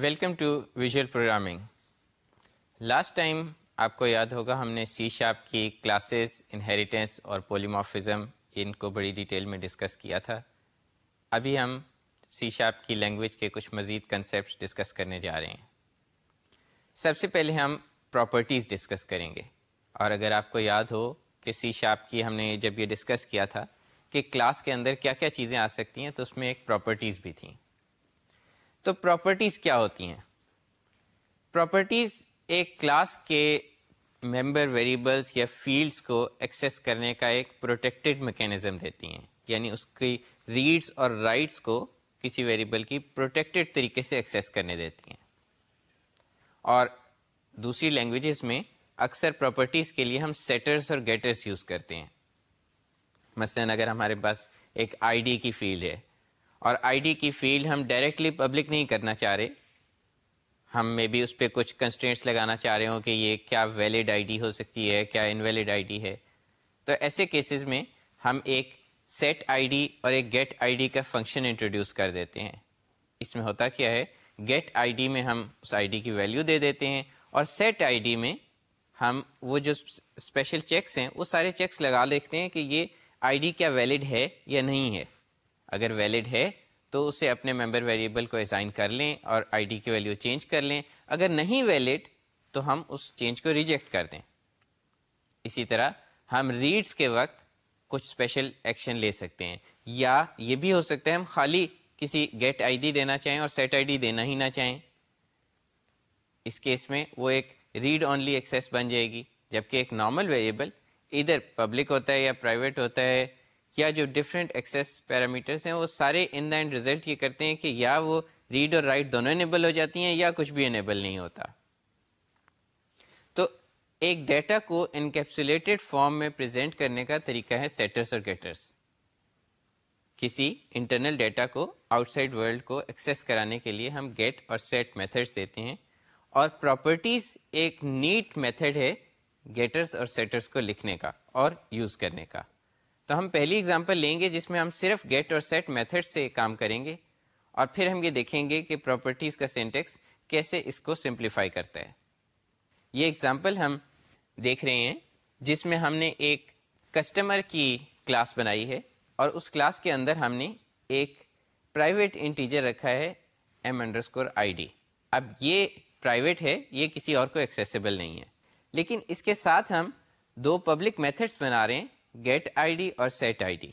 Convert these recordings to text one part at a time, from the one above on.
Welcome to visual programming last time آپ کو یاد ہوگا ہم نے سی شاپ کی کلاسز انہیریٹنس اور پولیموفزم ان کو بڑی ڈیٹیل میں ڈسکس کیا تھا ابھی ہم سی شاپ کی لینگویج کے کچھ مزید کنسیپٹس ڈسکس کرنے جا رہے ہیں سب سے پہلے ہم پراپرٹیز ڈسکس کریں گے اور اگر آپ کو یاد ہو کہ سی شاپ کی ہم نے جب یہ ڈسکس کیا تھا کہ کلاس کے اندر کیا کیا چیزیں آ سکتی ہیں تو اس میں ایک پراپرٹیز بھی تھیں تو پراپرٹیز کیا ہوتی ہیں؟ پراپرٹیز ایک کلاس کے ممبر ویریبلس یا فیلڈس کو ایکسیس کرنے کا ایک پروٹیکٹڈ میکینزم دیتی ہیں۔ یعنی اس کی ریڈس اور رائٹس کو کسی ویریبل کی پروٹیکٹڈ طریقے سے ایکسیس کرنے دیتی ہیں۔ اور دوسری لینگویجز میں اکثر پراپرٹیز کے لیے ہم سیٹرز اور گیٹرز یوز کرتے ہیں۔ مثلا اگر ہمارے پاس ایک آئی ڈی کی فیلڈ ہے اور آئی ڈی کی فیلڈ ہم ڈائریکٹلی پبلک نہیں کرنا چاہ رہے۔ ہم میں بھی اس پہ کچھ کنسٹینٹس لگانا چاہ رہے ہوں کہ یہ کیا ویلڈ آئی ڈی ہو سکتی ہے، کیا انویلڈ آئی ڈی ہے۔ تو ایسے کیسز میں ہم ایک سیٹ آئی ڈی اور ایک گیٹ آئی ڈی کا فنکشن انٹروڈیوس کر دیتے ہیں۔ اس میں ہوتا کیا ہے گیٹ آئی ڈی میں ہم اس آئی ڈی کی ویلیو دے دیتے ہیں اور سیٹ آئی ڈی میں ہم وہ جو اسپیشل چیکس ہیں، وہ سارے چیکس لگا لیتے ہیں کہ یہ آئی ڈی کیا ویلڈ ہے یا نہیں ہے۔ اگر ویلڈ ہے، تو اسے اپنے ممبر ویریبل کو اسائن کر لیں اور آئی ڈی کی ویلیو چینج کر لیں۔ اگر نہیں ویلڈ تو ہم اس چینج کو ریجیکٹ کر دیں۔ اسی طرح ہم ریڈس کے وقت کچھ اسپیشل ایکشن لے سکتے ہیں۔ یا یہ بھی ہو سکتا ہے ہم خالی کسی گیٹ آئی ڈی دینا چاہیں اور سیٹ آئی ڈی دینا ہی نہ چاہیں۔ اس کیس میں وہ ایک ریڈ اونلی ایکسیس بن جائے گی، جبکہ ایک نارمل ویریبل ادھر پبلک ہوتا ہے یا پرائیویٹ ہوتا ہے۔ یا جو ڈفرینٹ ایکسیس پیرامیٹرس ہیں، وہ سارے ان دا اینڈ ریزلٹ یہ کرتے ہیں کہ یا وہ ریڈ اور رائٹ دونوں انیبل ہو جاتی ہیں یا کچھ بھی انیبل نہیں ہوتا۔ تو ایک ڈیٹا کو انکیپسولیٹڈ فارم میں پریزنٹ کرنے کا طریقہ ہے سیٹرس اور گیٹرس کسی انٹرنل ڈیٹا کو آؤٹ سائڈ ورلڈ کو ایکسیس کرانے کے لیے ہم گیٹ اور سیٹ میتھڈس دیتے ہیں۔ اور پراپرٹیز ایک نیٹ میتھڈ ہے گیٹرس اور سیٹرس کو لکھنے کا اور یوز کرنے کا۔ تو ہم پہلی اگزامپل لیں گے جس میں ہم صرف گیٹ اور سیٹ میتھڈ سے کام کریں گے اور پھر ہم یہ دیکھیں گے کہ پراپرٹیز کا سینٹیکس کیسے اس کو سمپلیفائی کرتا ہے۔ یہ اگزامپل ہم دیکھ رہے ہیں جس میں ہم نے ایک کسٹمر کی کلاس بنائی ہے اور اس کلاس کے اندر ہم نے ایک پرائیویٹ انٹیجر رکھا ہے M under score I D اب یہ پرائیویٹ ہے، یہ کسی اور کو ایکسیسیبل نہیں ہے۔ لیکن اس کے ساتھ ہم دو پبلک میتھڈس بنا رہے ہیں گیٹ آئی ڈی اور set I D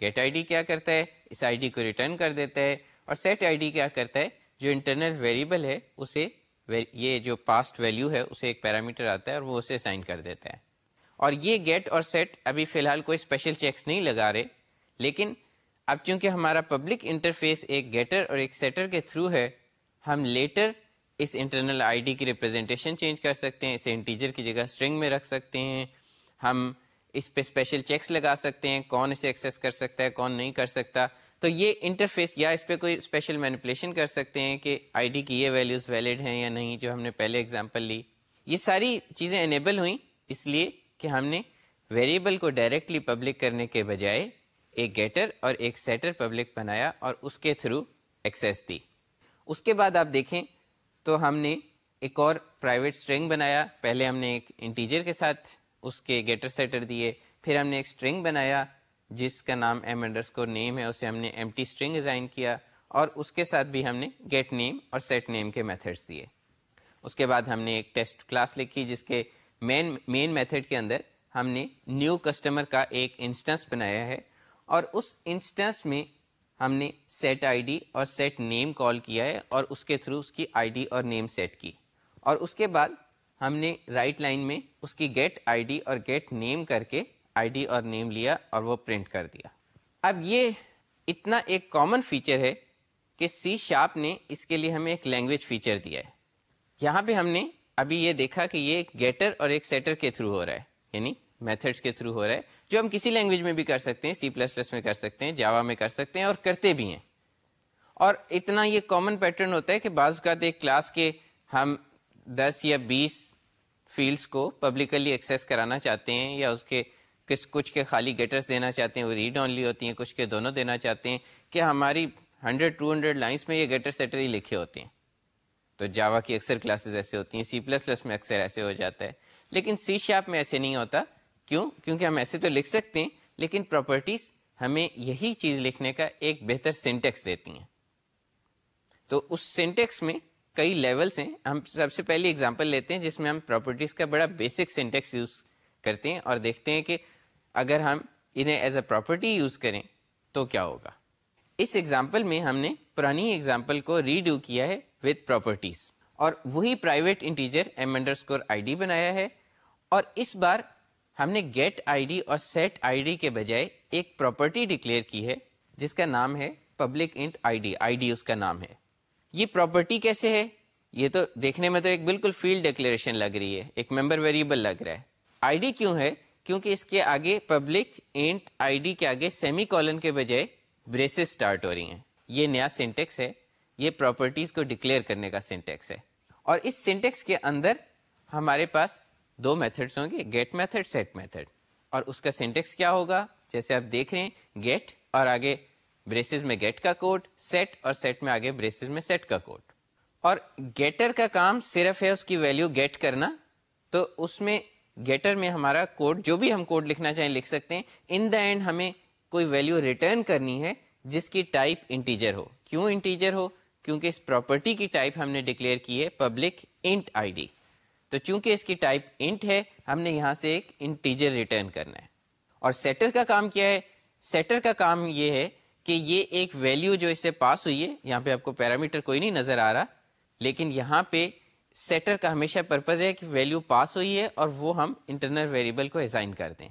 get I D کیا کرتا ہے؟ اس آئی ڈی کو ریٹرن کر دیتا ہے اور سیٹ آئی ڈی کیا کرتا ہے؟ جو انٹرنل ویریبل ہے، اسے یہ جو پاسٹ ویلیو ہے، اسے ایک پیرامیٹر آتا ہے اور وہ اسے سائن کر دیتا ہے۔ اور یہ گیٹ اور سیٹ ابھی فی الحال کوئی اسپیشل چیکس نہیں لگا رہے۔ لیکن اب چونکہ ہمارا پبلک انٹرفیس ایک گیٹر اور ایک سیٹر کے تھرو ہے، ہم لیٹر اس انٹرنل آئی ڈی کی ریپرزینٹیشن چینج کر سکتے ہیں، اسے انٹیجر کی جگہ اسٹرنگ میں رکھ سکتے ہیں۔ ہم اس پہ اسپیشل چیکس لگا سکتے ہیں، کون اسے ایکسیس کر سکتا ہے، کون نہیں کر سکتا۔ تو یہ انٹرفیس یا اس پہ کوئی اسپیشل مینپولیشن کر سکتے ہیں کہ آئی ڈی کی یہ ویلیوز ویلڈ ہیں یا نہیں، جو ہم نے پہلے اگزامپل لی۔ یہ ساری چیزیں انیبل ہوئیں، اس لیے کہ ہم نے ویریبل کو ڈائریکٹلی پبلک کرنے کے بجائے ایک گیٹر اور ایک سیٹر پبلک بنایا اور اس کے تھرو ایکسیس دی۔ اس کے بعد آپ دیکھیں، تو ہم نے ایک اور پرائیویٹ اسٹرنگ بنایا۔ پہلے ہم نے ایک انٹیجر کے ساتھ اس کے گیٹر سیٹر دیے۔ پھر ہم نے ایک اسٹرنگ بنایا، جس کا نام ایم انڈرس کو نیم ہے، اسے ہم نے ایم ٹی اسٹرنگ ڈیزائن کیا اور اس کے ساتھ بھی ہم نے گیٹ نیم اور سیٹ نیم کے میتھڈس دیے۔ اس کے بعد ہم نے ایک ٹیسٹ کلاس لکھی، جس کے مین مین میتھڈ کے اندر ہم نے نیو کسٹمر کا ایک انسٹنس بنایا ہے۔ اور اس انسٹنس میں ہم نے سیٹ آئی ڈی اور سیٹ نیم کال کیا ہے اور اس کے تھرو اس کی آئی ڈی اور نیم سیٹ کی۔ اور اس کے بعد ہم نے رائٹ right لائن میں اس کی گیٹ آئی ڈی اور گیٹ نیم کر کے آئی ڈی اور نیم لیا اور وہ پرنٹ کر دیا۔ اب یہ اتنا ایک کامن فیچر ہے کہ سی شاپ نے اس کے لیے ہمیں ایک لینگویج فیچر دیا ہے۔ یہاں پہ ہم نے ابھی یہ دیکھا کہ یہ ایک گیٹر اور ایک سیٹر کے تھرو ہو رہا ہے یعنی میتھڈس کے تھرو ہو رہا ہے، جو ہم کسی لینگویج میں بھی کر سکتے ہیں سی پلس پلس میں کر سکتے ہیں جاوا میں کر سکتے ہیں اور کرتے بھی ہیں۔ اور اتنا یہ کامن پیٹرن ہوتا ہے کہ بعض اوقات ایک کلاس کے ہم دس یا بیس فیلڈس کو پبلکلی ایکسیس کرانا چاہتے ہیں یا اس کے کس کچھ کے خالی گیٹرس دینا چاہتے ہیں، وہ ریڈ اونلی ہوتی ہیں، کچھ کے دونوں دینا چاہتے ہیں کہ ہماری ہنڈریڈ ٹو ہنڈریڈ لائنس میں یہ گیٹر سیٹر ہی لکھے ہوتے ہیں۔ تو جاوا کی اکثر کلاسز ایسے ہوتی ہیں سی پلس پلس میں اکثر ایسے ہو جاتا ہے۔ لیکن سی شاپ میں ایسے نہیں ہوتا۔ کیوں؟ کیونکہ ہم ایسے تو لکھ سکتے ہیں، لیکن پراپرٹیز ہمیں یہی چیز لکھنے کا ایک بہتر سینٹیکس دیتی ہیں۔ تو اس سینٹیکس میں کئی لیولس ہیں۔ ہم سب سے پہلی اگزامپل لیتے ہیں جس میں ہم پراپرٹیز کا بڑا بیسک سینٹیکس یوز کرتے ہیں اور دیکھتے ہیں کہ اگر ہم انہیں ایز اے پراپرٹی یوز کریں تو کیا ہوگا۔ اس ایگزامپل میں ہم نے پرانی ایگزامپل کو ریڈو کیا ہے وتھ پراپرٹیز اور وہی private integer M under score I D بنایا ہے اور اس بار ہم نے گیٹ آئی ڈی اور سیٹ آئی ڈی کے بجائے ایک پراپرٹی ڈکلیئر کی ہے جس کا نام ہے public int I D I D اس کا نام ہے۔ یہ پراپرٹی کیسے ہے؟ یہ تو دیکھنے میں تو ایک بالکل فیلڈ ڈکلیریشن لگ رہی ہے، ایک ممبر ویریبل لگ رہا ہے۔ آئی ڈی کیوں ہے؟ کیونکہ اس کے آگے پبلک انٹ آئی ڈی کے آگے سیمی کالن کے بجائے بریسز اسٹارٹ ہو رہی ہیں۔ یہ نیا سینٹیکس ہے۔ یہ پراپرٹیز کو ڈکلیئر کرنے کا سینٹیکس ہے۔ اور اس سینٹیکس کے اندر ہمارے پاس دو میتھڈس ہوں گے گیٹ میتھڈ سیٹ میتھڈ اور اس کا سینٹیکس کیا ہوگا؟ جیسے آپ دیکھ رہے ہیں گیٹ اور آگے بریسز میں گیٹ کا کوڈ سیٹ اور سیٹ میں آگے بریسز میں سیٹ کا کوڈ اور گیٹر کا کام صرف ہے اس کی ویلو گیٹ کرنا، تو اس میں گیٹر میں ہمارا کوڈ جو بھی ہم کوڈ لکھنا چاہیں لکھ سکتے ہیں ان دا اینڈ ہمیں کوئی ویلو ریٹرن کرنی ہے جس کی ٹائپ انٹیجر ہو. کیوں انٹیجر ہو؟ کیونکہ اس پراپرٹی کی ٹائپ ہم نے ڈکلیئر کی ہے پبلک انٹ آئی ڈی تو چونکہ اس کی ٹائپ انٹ ہے، ہم نے یہاں سے ایک انٹیجر ریٹرن کرنا ہے۔ اور سیٹر کا کام کیا ہے؟ سیٹر کا کام یہ ہے کہ یہ ایک ویلیو جو اس سے پاس ہوئی ہے، یہاں پہ آپ کو پیرامیٹر کوئی نہیں نظر آ رہا، لیکن یہاں پہ سیٹر کا ہمیشہ پرپز ہے کہ ویلیو پاس ہوئی ہے اور وہ ہم انٹرنل ویریبل کو ازائن کر دیں۔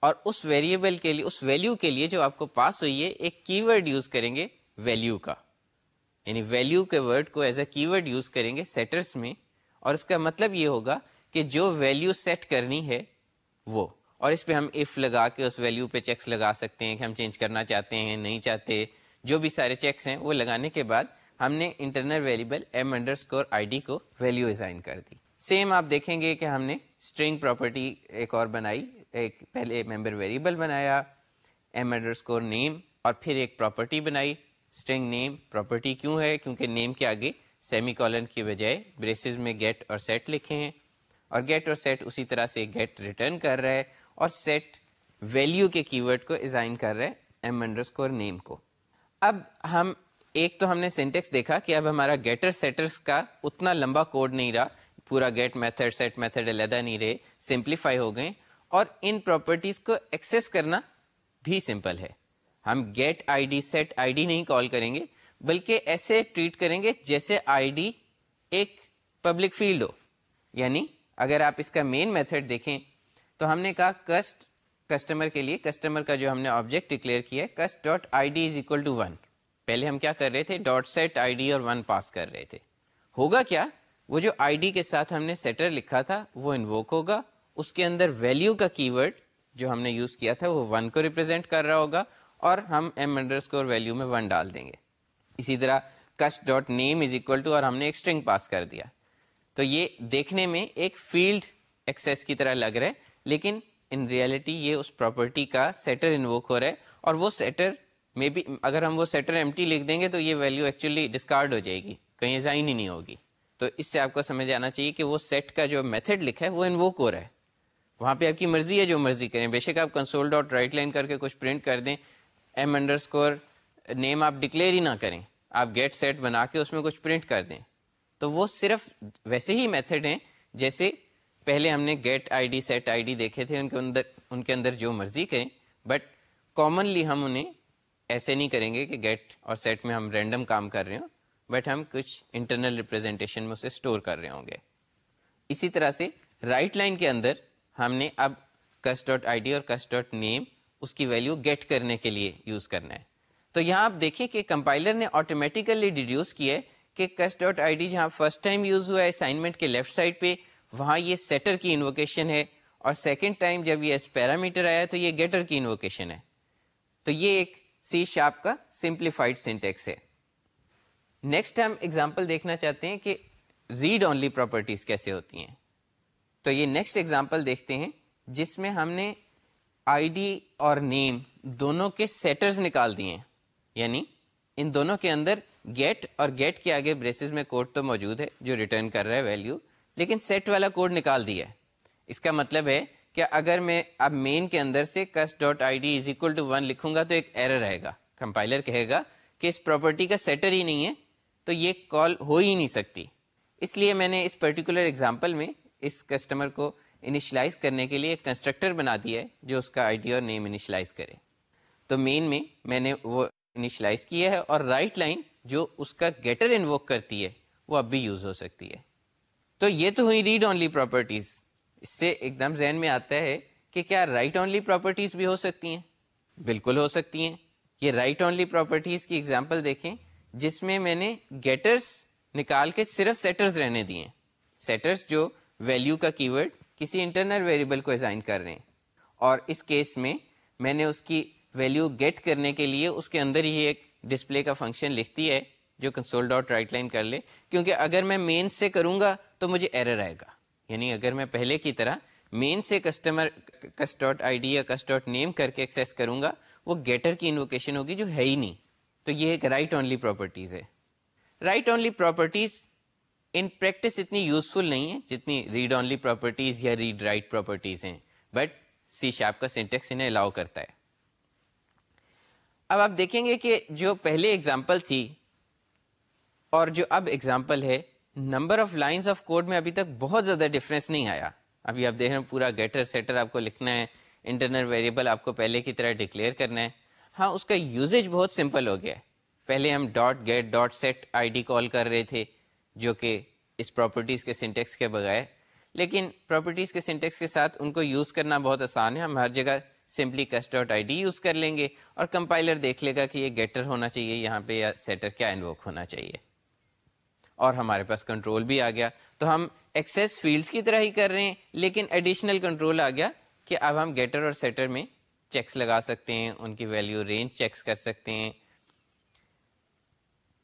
اور اس ویریبل کے لیے، اس ویلیو کے لیے جو آپ کو پاس ہوئی ہے، ایک کی ورڈ یوز کریں گے ویلیو کا۔ یعنی ویلیو کے ورڈ کو ایز اے کی ورڈ یوز کریں گے سیٹرس میں، اور اس کا مطلب یہ ہوگا کہ جو ویلیو سیٹ کرنی ہے وہ۔ اور اس پہ ہم اف لگا کے اس ویلیو پہ چیکس لگا سکتے ہیں کہ ہم چینج کرنا چاہتے ہیں، نہیں چاہتے۔ جو بھی سارے چیکس ہیں، وہ لگانے کے بعد ہم نے internal variable M under score I D کو ویلیو ازائن کر دی۔ سیم آپ دیکھیں گے کہ ہم نے اسٹرنگ پراپرٹی ایک اور بنائی، ایک پہلے ممبر ویریبل بنایا ایم انڈر اسکور نیم اور پھر ایک پراپرٹی بنائی۔ اسٹرنگ نیم پراپرٹی کیوں ہے؟ کیونکہ نیم کے آگے سیمی کالن کی بجائے بریسز میں گیٹ اور سیٹ لکھے ہیں۔ اور گیٹ اور سیٹ اسی طرح سے گیٹ ریٹرن کر رہا ہے۔ اور سیٹ ویلیو کے کی ورڈ کو ازائن کر رہا ہے ایم انڈر اسکور نیم کو۔ اب ہم ایک تو ہم نے سینٹیکس دیکھا کہ اب ہمارا گیٹر سیٹرس کا اتنا لمبا کوڈ نہیں رہا۔ پورا گیٹ میتھڈ سیٹ میتھڈ علیحدہ نہیں رہے سمپلیفائی ہو گئے۔ اور ان پراپرٹیز کو ایکسیس کرنا بھی سمپل ہے۔ ہم get I D set I D نہیں کال کریں گے، بلکہ ایسے ٹریٹ کریں گے جیسے آئی ڈی ایک پبلک فیلڈ ہو۔ یعنی اگر آپ اس کا مین میتھڈ دیکھیں تو ہم نے کہا کسٹ کسٹمر کے لیے، کسٹمر کا جو ہم نے آبجیکٹ ڈکلیئر کیا ہے، cust dot I D is equal to one. پہلے ہم کیا کر رہے تھے؟ ڈاٹ سیٹ آئی ڈی اور ون پاس کر رہے تھے۔ ہوگا کیا؟ وہ جو آئی ڈی کے ساتھ ہم نے سیٹر لکھا تھا، وہ انووک ہوگا۔ اس کے اندر ویلیو کا کی ورڈ جو ہم نے یوز کیا تھا، وہ ون کو ریپرزینٹ کر رہا ہوگا اور ہم ایم انڈر اسکور ویلیو میں ون ڈال دیں گے۔ اسی طرح cust dot name is equal to اور ہم نے ایک اسٹرنگ پاس کر دیا۔ تو یہ دیکھنے میں ایک فیلڈ ایکسیس کی طرح لگ رہا ہے۔ لیکن ان ریئلٹی یہ اس پراپرٹی کا سیٹر انووک ہو رہا ہے اور وہ سیٹر میں بھی اگر ہم وہ سیٹر ایم ٹی لکھ دیں گے تو یہ ویلیو ایکچولی ڈسکارڈ ہو جائے گی، کہیں ازائن ہی نہیں ہوگی۔ تو اس سے آپ کو سمجھ آنا چاہیے کہ وہ سیٹ کا جو میتھڈ لکھا ہے وہ انووک ہو رہا ہے۔ وہاں پہ آپ کی مرضی ہے جو مرضی کریں۔ بے شک آپ کنسول ڈاٹ رائٹ لائن کر کے کچھ پرنٹ کر دیں۔ ایم انڈر اسکور نیم آپ ڈکلیئر ہی نہ کریں۔ آپ گیٹ سیٹ بنا کے اس میں کچھ پرنٹ کر دیں۔ تو وہ صرف ویسے ہی میتھڈ ہیں جیسے پہلے ہم نے get I D set I D دیکھے تھے، ان کے اندر، ان کے اندر جو مرضی کریں بٹ کامنلی ہم انہیں ایسے نہیں کریں گے کہ گیٹ اور سیٹ میں ہم رینڈم کام کر رہے ہوں بٹ ہم کچھ انٹرنل ریپرزینٹیشن میں اسے اسٹور کر رہے ہوں گے۔ اسی طرح سے رائٹ right لائن کے اندر ہم نے اب کس ڈاٹ آئی ڈی اور کس ڈاٹ نیم اس کی ویلو گیٹ کرنے کے لیے یوز کرنا ہے۔ تو یہاں آپ دیکھیں کہ کمپائلر نے آٹومیٹیکلی ڈیڈیوس کیا ہے کہ کس ڈاٹ آئی ڈی جہاں فرسٹ ٹائم یوز ہوا ہے اسائنمنٹ کے لیفٹ سائڈ پہ وہاں یہ سیٹر کی انووکیشن ہے اور سیکنڈ ٹائم جب یہ پیرامیٹر آیا تو یہ گیٹر کی انووکیشن ہے۔ تو یہ ایک سی شاپ کا سمپلیفائڈ سینٹیکس ہے۔ نیکسٹ ہم ایگزامپل دیکھنا چاہتے ہیں کہ ریڈ اونلی پراپرٹیز کیسے ہوتی ہیں۔ تو یہ نیکسٹ ایگزامپل دیکھتے ہیں جس میں ہم نے آئی ڈی اور نیم دونوں کے سیٹرز نکال دیے ہیں۔ یعنی ان دونوں کے اندر گیٹ اور گیٹ کے آگے بریسز میں کوڈ تو موجود ہے جو ریٹرن کر رہا ہے ویلو لیکن سیٹ والا کوڈ نکال دیا ہے۔ اس کا مطلب ہے کہ اگر میں اب مین کے اندر سے cust dot I D is equal to one لکھوں گا تو ایک ایرر رہے گا۔ کمپائلر کہے گا کہ اس پراپرٹی کا سیٹر ہی نہیں ہے، تو یہ کال ہو ہی نہیں سکتی۔ اس لیے میں نے اس پرٹیکولر ایگزامپل میں اس کسٹمر کو انیشلائز کرنے کے لیے ایک کنسٹرکٹر بنا دیا ہے جو اس کا آئی ڈی اور نیم انیشلائز کرے۔ تو مین میں میں نے وہ انیشلائز کیا ہے اور رائٹ right لائن جو اس کا گیٹر انووک کرتی ہے وہ اب بھی یوز ہو سکتی ہے۔ تو یہ تو ہوئی ریڈ اونلی پراپرٹیز اس سے ایک دم ذہن میں آتا ہے کہ کیا رائٹ اونلی پراپرٹیز بھی ہو سکتی ہیں؟ بالکل ہو سکتی ہیں۔ یہ رائٹ اونلی پراپرٹیز کی ایگزامپل دیکھیں، جس میں میں نے گیٹرس نکال کے صرف سیٹرز رہنے دیے سیٹرز جو ویلیو کا کی ورڈ کسی انٹرنل ویریبل کو ازائن کر رہے ہیں۔ اور اس کیس میں میں نے اس کی ویلیو گیٹ کرنے کے لیے اس کے اندر ہی ایک ڈسپلے کا فنکشن لکھتی ہے۔ جو کنسول ڈاٹ رائٹ لائن کر لے، کیونکہ اگر میں مین سے کروں گا تو مجھے ایرر آئے گا۔ یعنی اگر میں پہلے کی طرح مین سے کسٹمر کس ڈاٹ آئی ڈی یا کس ڈاٹ نیم کر کے ایکسیس کروں گا، وہ گیٹر کی انوکیشن ہوگی جو ہے ہی نہیں۔ تو یہ ایک رائٹ اونلی پراپرٹیز ہے۔ Write only properties in practice اتنی یوزفل نہیں ہے جتنی ریڈ اونلی پراپرٹیز یا ریڈ رائٹ پراپرٹیز ہیں۔ بٹ سی شاپ کا سینٹیکس انہیں الاؤ کرتا ہے۔ اب آپ دیکھیں گے کہ جو پہلے اگزامپل تھی اور جو اب اگزامپل ہے number of lines of code میں ابھی تک بہت زیادہ ڈفرینس نہیں آیا۔ ابھی آپ دیکھ رہے ہیں پورا گیٹر سیٹر آپ کو لکھنا ہے انٹرنل ویریبل آپ کو پہلے کی طرح ڈکلیئر کرنا ہے۔ ہاں اس کا یوزیج بہت سمپل ہو گیا ہے۔ پہلے ہم dot get dot set I D call کر رہے تھے، جو کہ اس پراپرٹیز کے سنٹیکس کے بغیر۔ لیکن پراپرٹیز کے سنٹیکس کے ساتھ ان کو یوز کرنا بہت آسان ہے۔ ہم ہر جگہ سمپلی کس ڈاٹ آئی ڈی یوز کر لیں گے اور کمپائلر دیکھ لے گا کہ یہ گیٹر ہونا چاہیے، یہاں پہ یا سیٹر کیا انووک ہونا چاہیے۔ اور ہمارے پاس کنٹرول بھی آ گیا۔ تو ہم ایکسیس فیلڈس کی طرح ہی کر رہے ہیں، لیکن ایڈیشنل کنٹرول آ گیا کہ اب ہم گیٹر اور سیٹر میں چیکس لگا سکتے ہیں، ان کی ویلیو رینج چیکس کر سکتے ہیں۔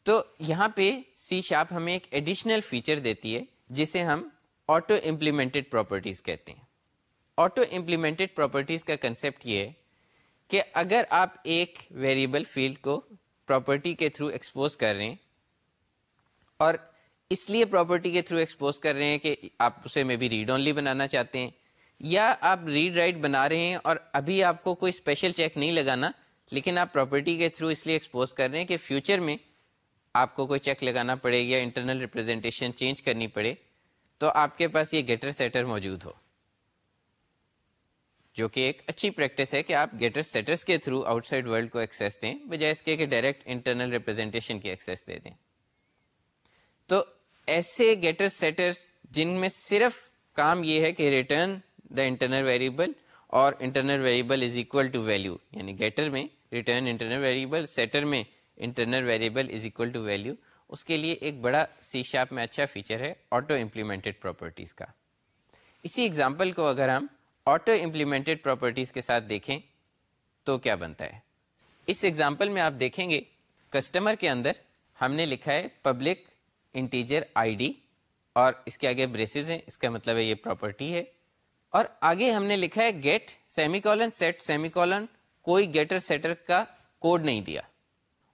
تو یہاں پہ سی شاپ ہمیں ایک ایڈیشنل فیچر دیتی ہے، جسے ہم آٹو امپلیمنٹڈ پراپرٹیز کہتے ہیں۔ آٹو امپلیمنٹڈ پراپرٹیز کا کنسپٹ یہ ہے کہ اگر آپ ایک ویریبل فیلڈ کو پراپرٹی کے تھرو ایکسپوز کر رہے ہیں اور اس لیے پراپرٹی کے تھرو ایکسپوز کر رہے ہیں کہ آپ اسے میں بھی ریڈ اونلی بنانا چاہتے ہیں یا آپ ریڈ رائٹ بنا رہے ہیں اور ابھی آپ کو کوئی اسپیشل چیک نہیں لگانا، لیکن آپ پراپرٹی کے تھرو اس لیے ایکسپوز کر رہے ہیں کہ فیوچر میں آپ کو کوئی چیک لگانا پڑے یا انٹرنل ریپرزینٹیشن چینج کرنی پڑے، تو آپ کے پاس یہ گیٹر سیٹر موجود ہو۔ جو کہ ایک اچھی پریکٹس ہے کہ آپ گیٹر سیٹرس کے تھرو آؤٹ سائڈ ورلڈ کو ایکسیس دیں، بجائے اس کے کہ ڈائریکٹ انٹرنل ریپرزینٹیشن کی ایکسیس دے دیں۔ ایسے گیٹر سیٹرس جن میں صرف کام یہ ہے کہ ریٹرن دا انٹرنل ویریبل اور internal variable is equal to value یعنی گیٹر میں ریٹرن انٹرنل ویریبل سیٹر میں internal variable is equal to value اس کے لیے ایک بڑا سی شاپ میں اچھا فیچر ہے آٹو امپلیمنٹڈ پراپرٹیز کا. اسی ایگزامپل کو اگر ہم آٹو امپلیمنٹڈ پراپرٹیز کے ساتھ دیکھیں تو کیا بنتا ہے؟ اس ایگزامپل میں آپ دیکھیں گے کسٹمر کے اندر ہم نے لکھا ہے پبلک انٹیجر آئی ڈی اور اس کے آگے بریسز ہیں، اس کا مطلب ہے یہ پراپرٹی ہے۔ اور آگے ہم نے لکھا ہے get semicolon set semicolon کوئی گیٹر سیٹر کا کوڈ نہیں دیا۔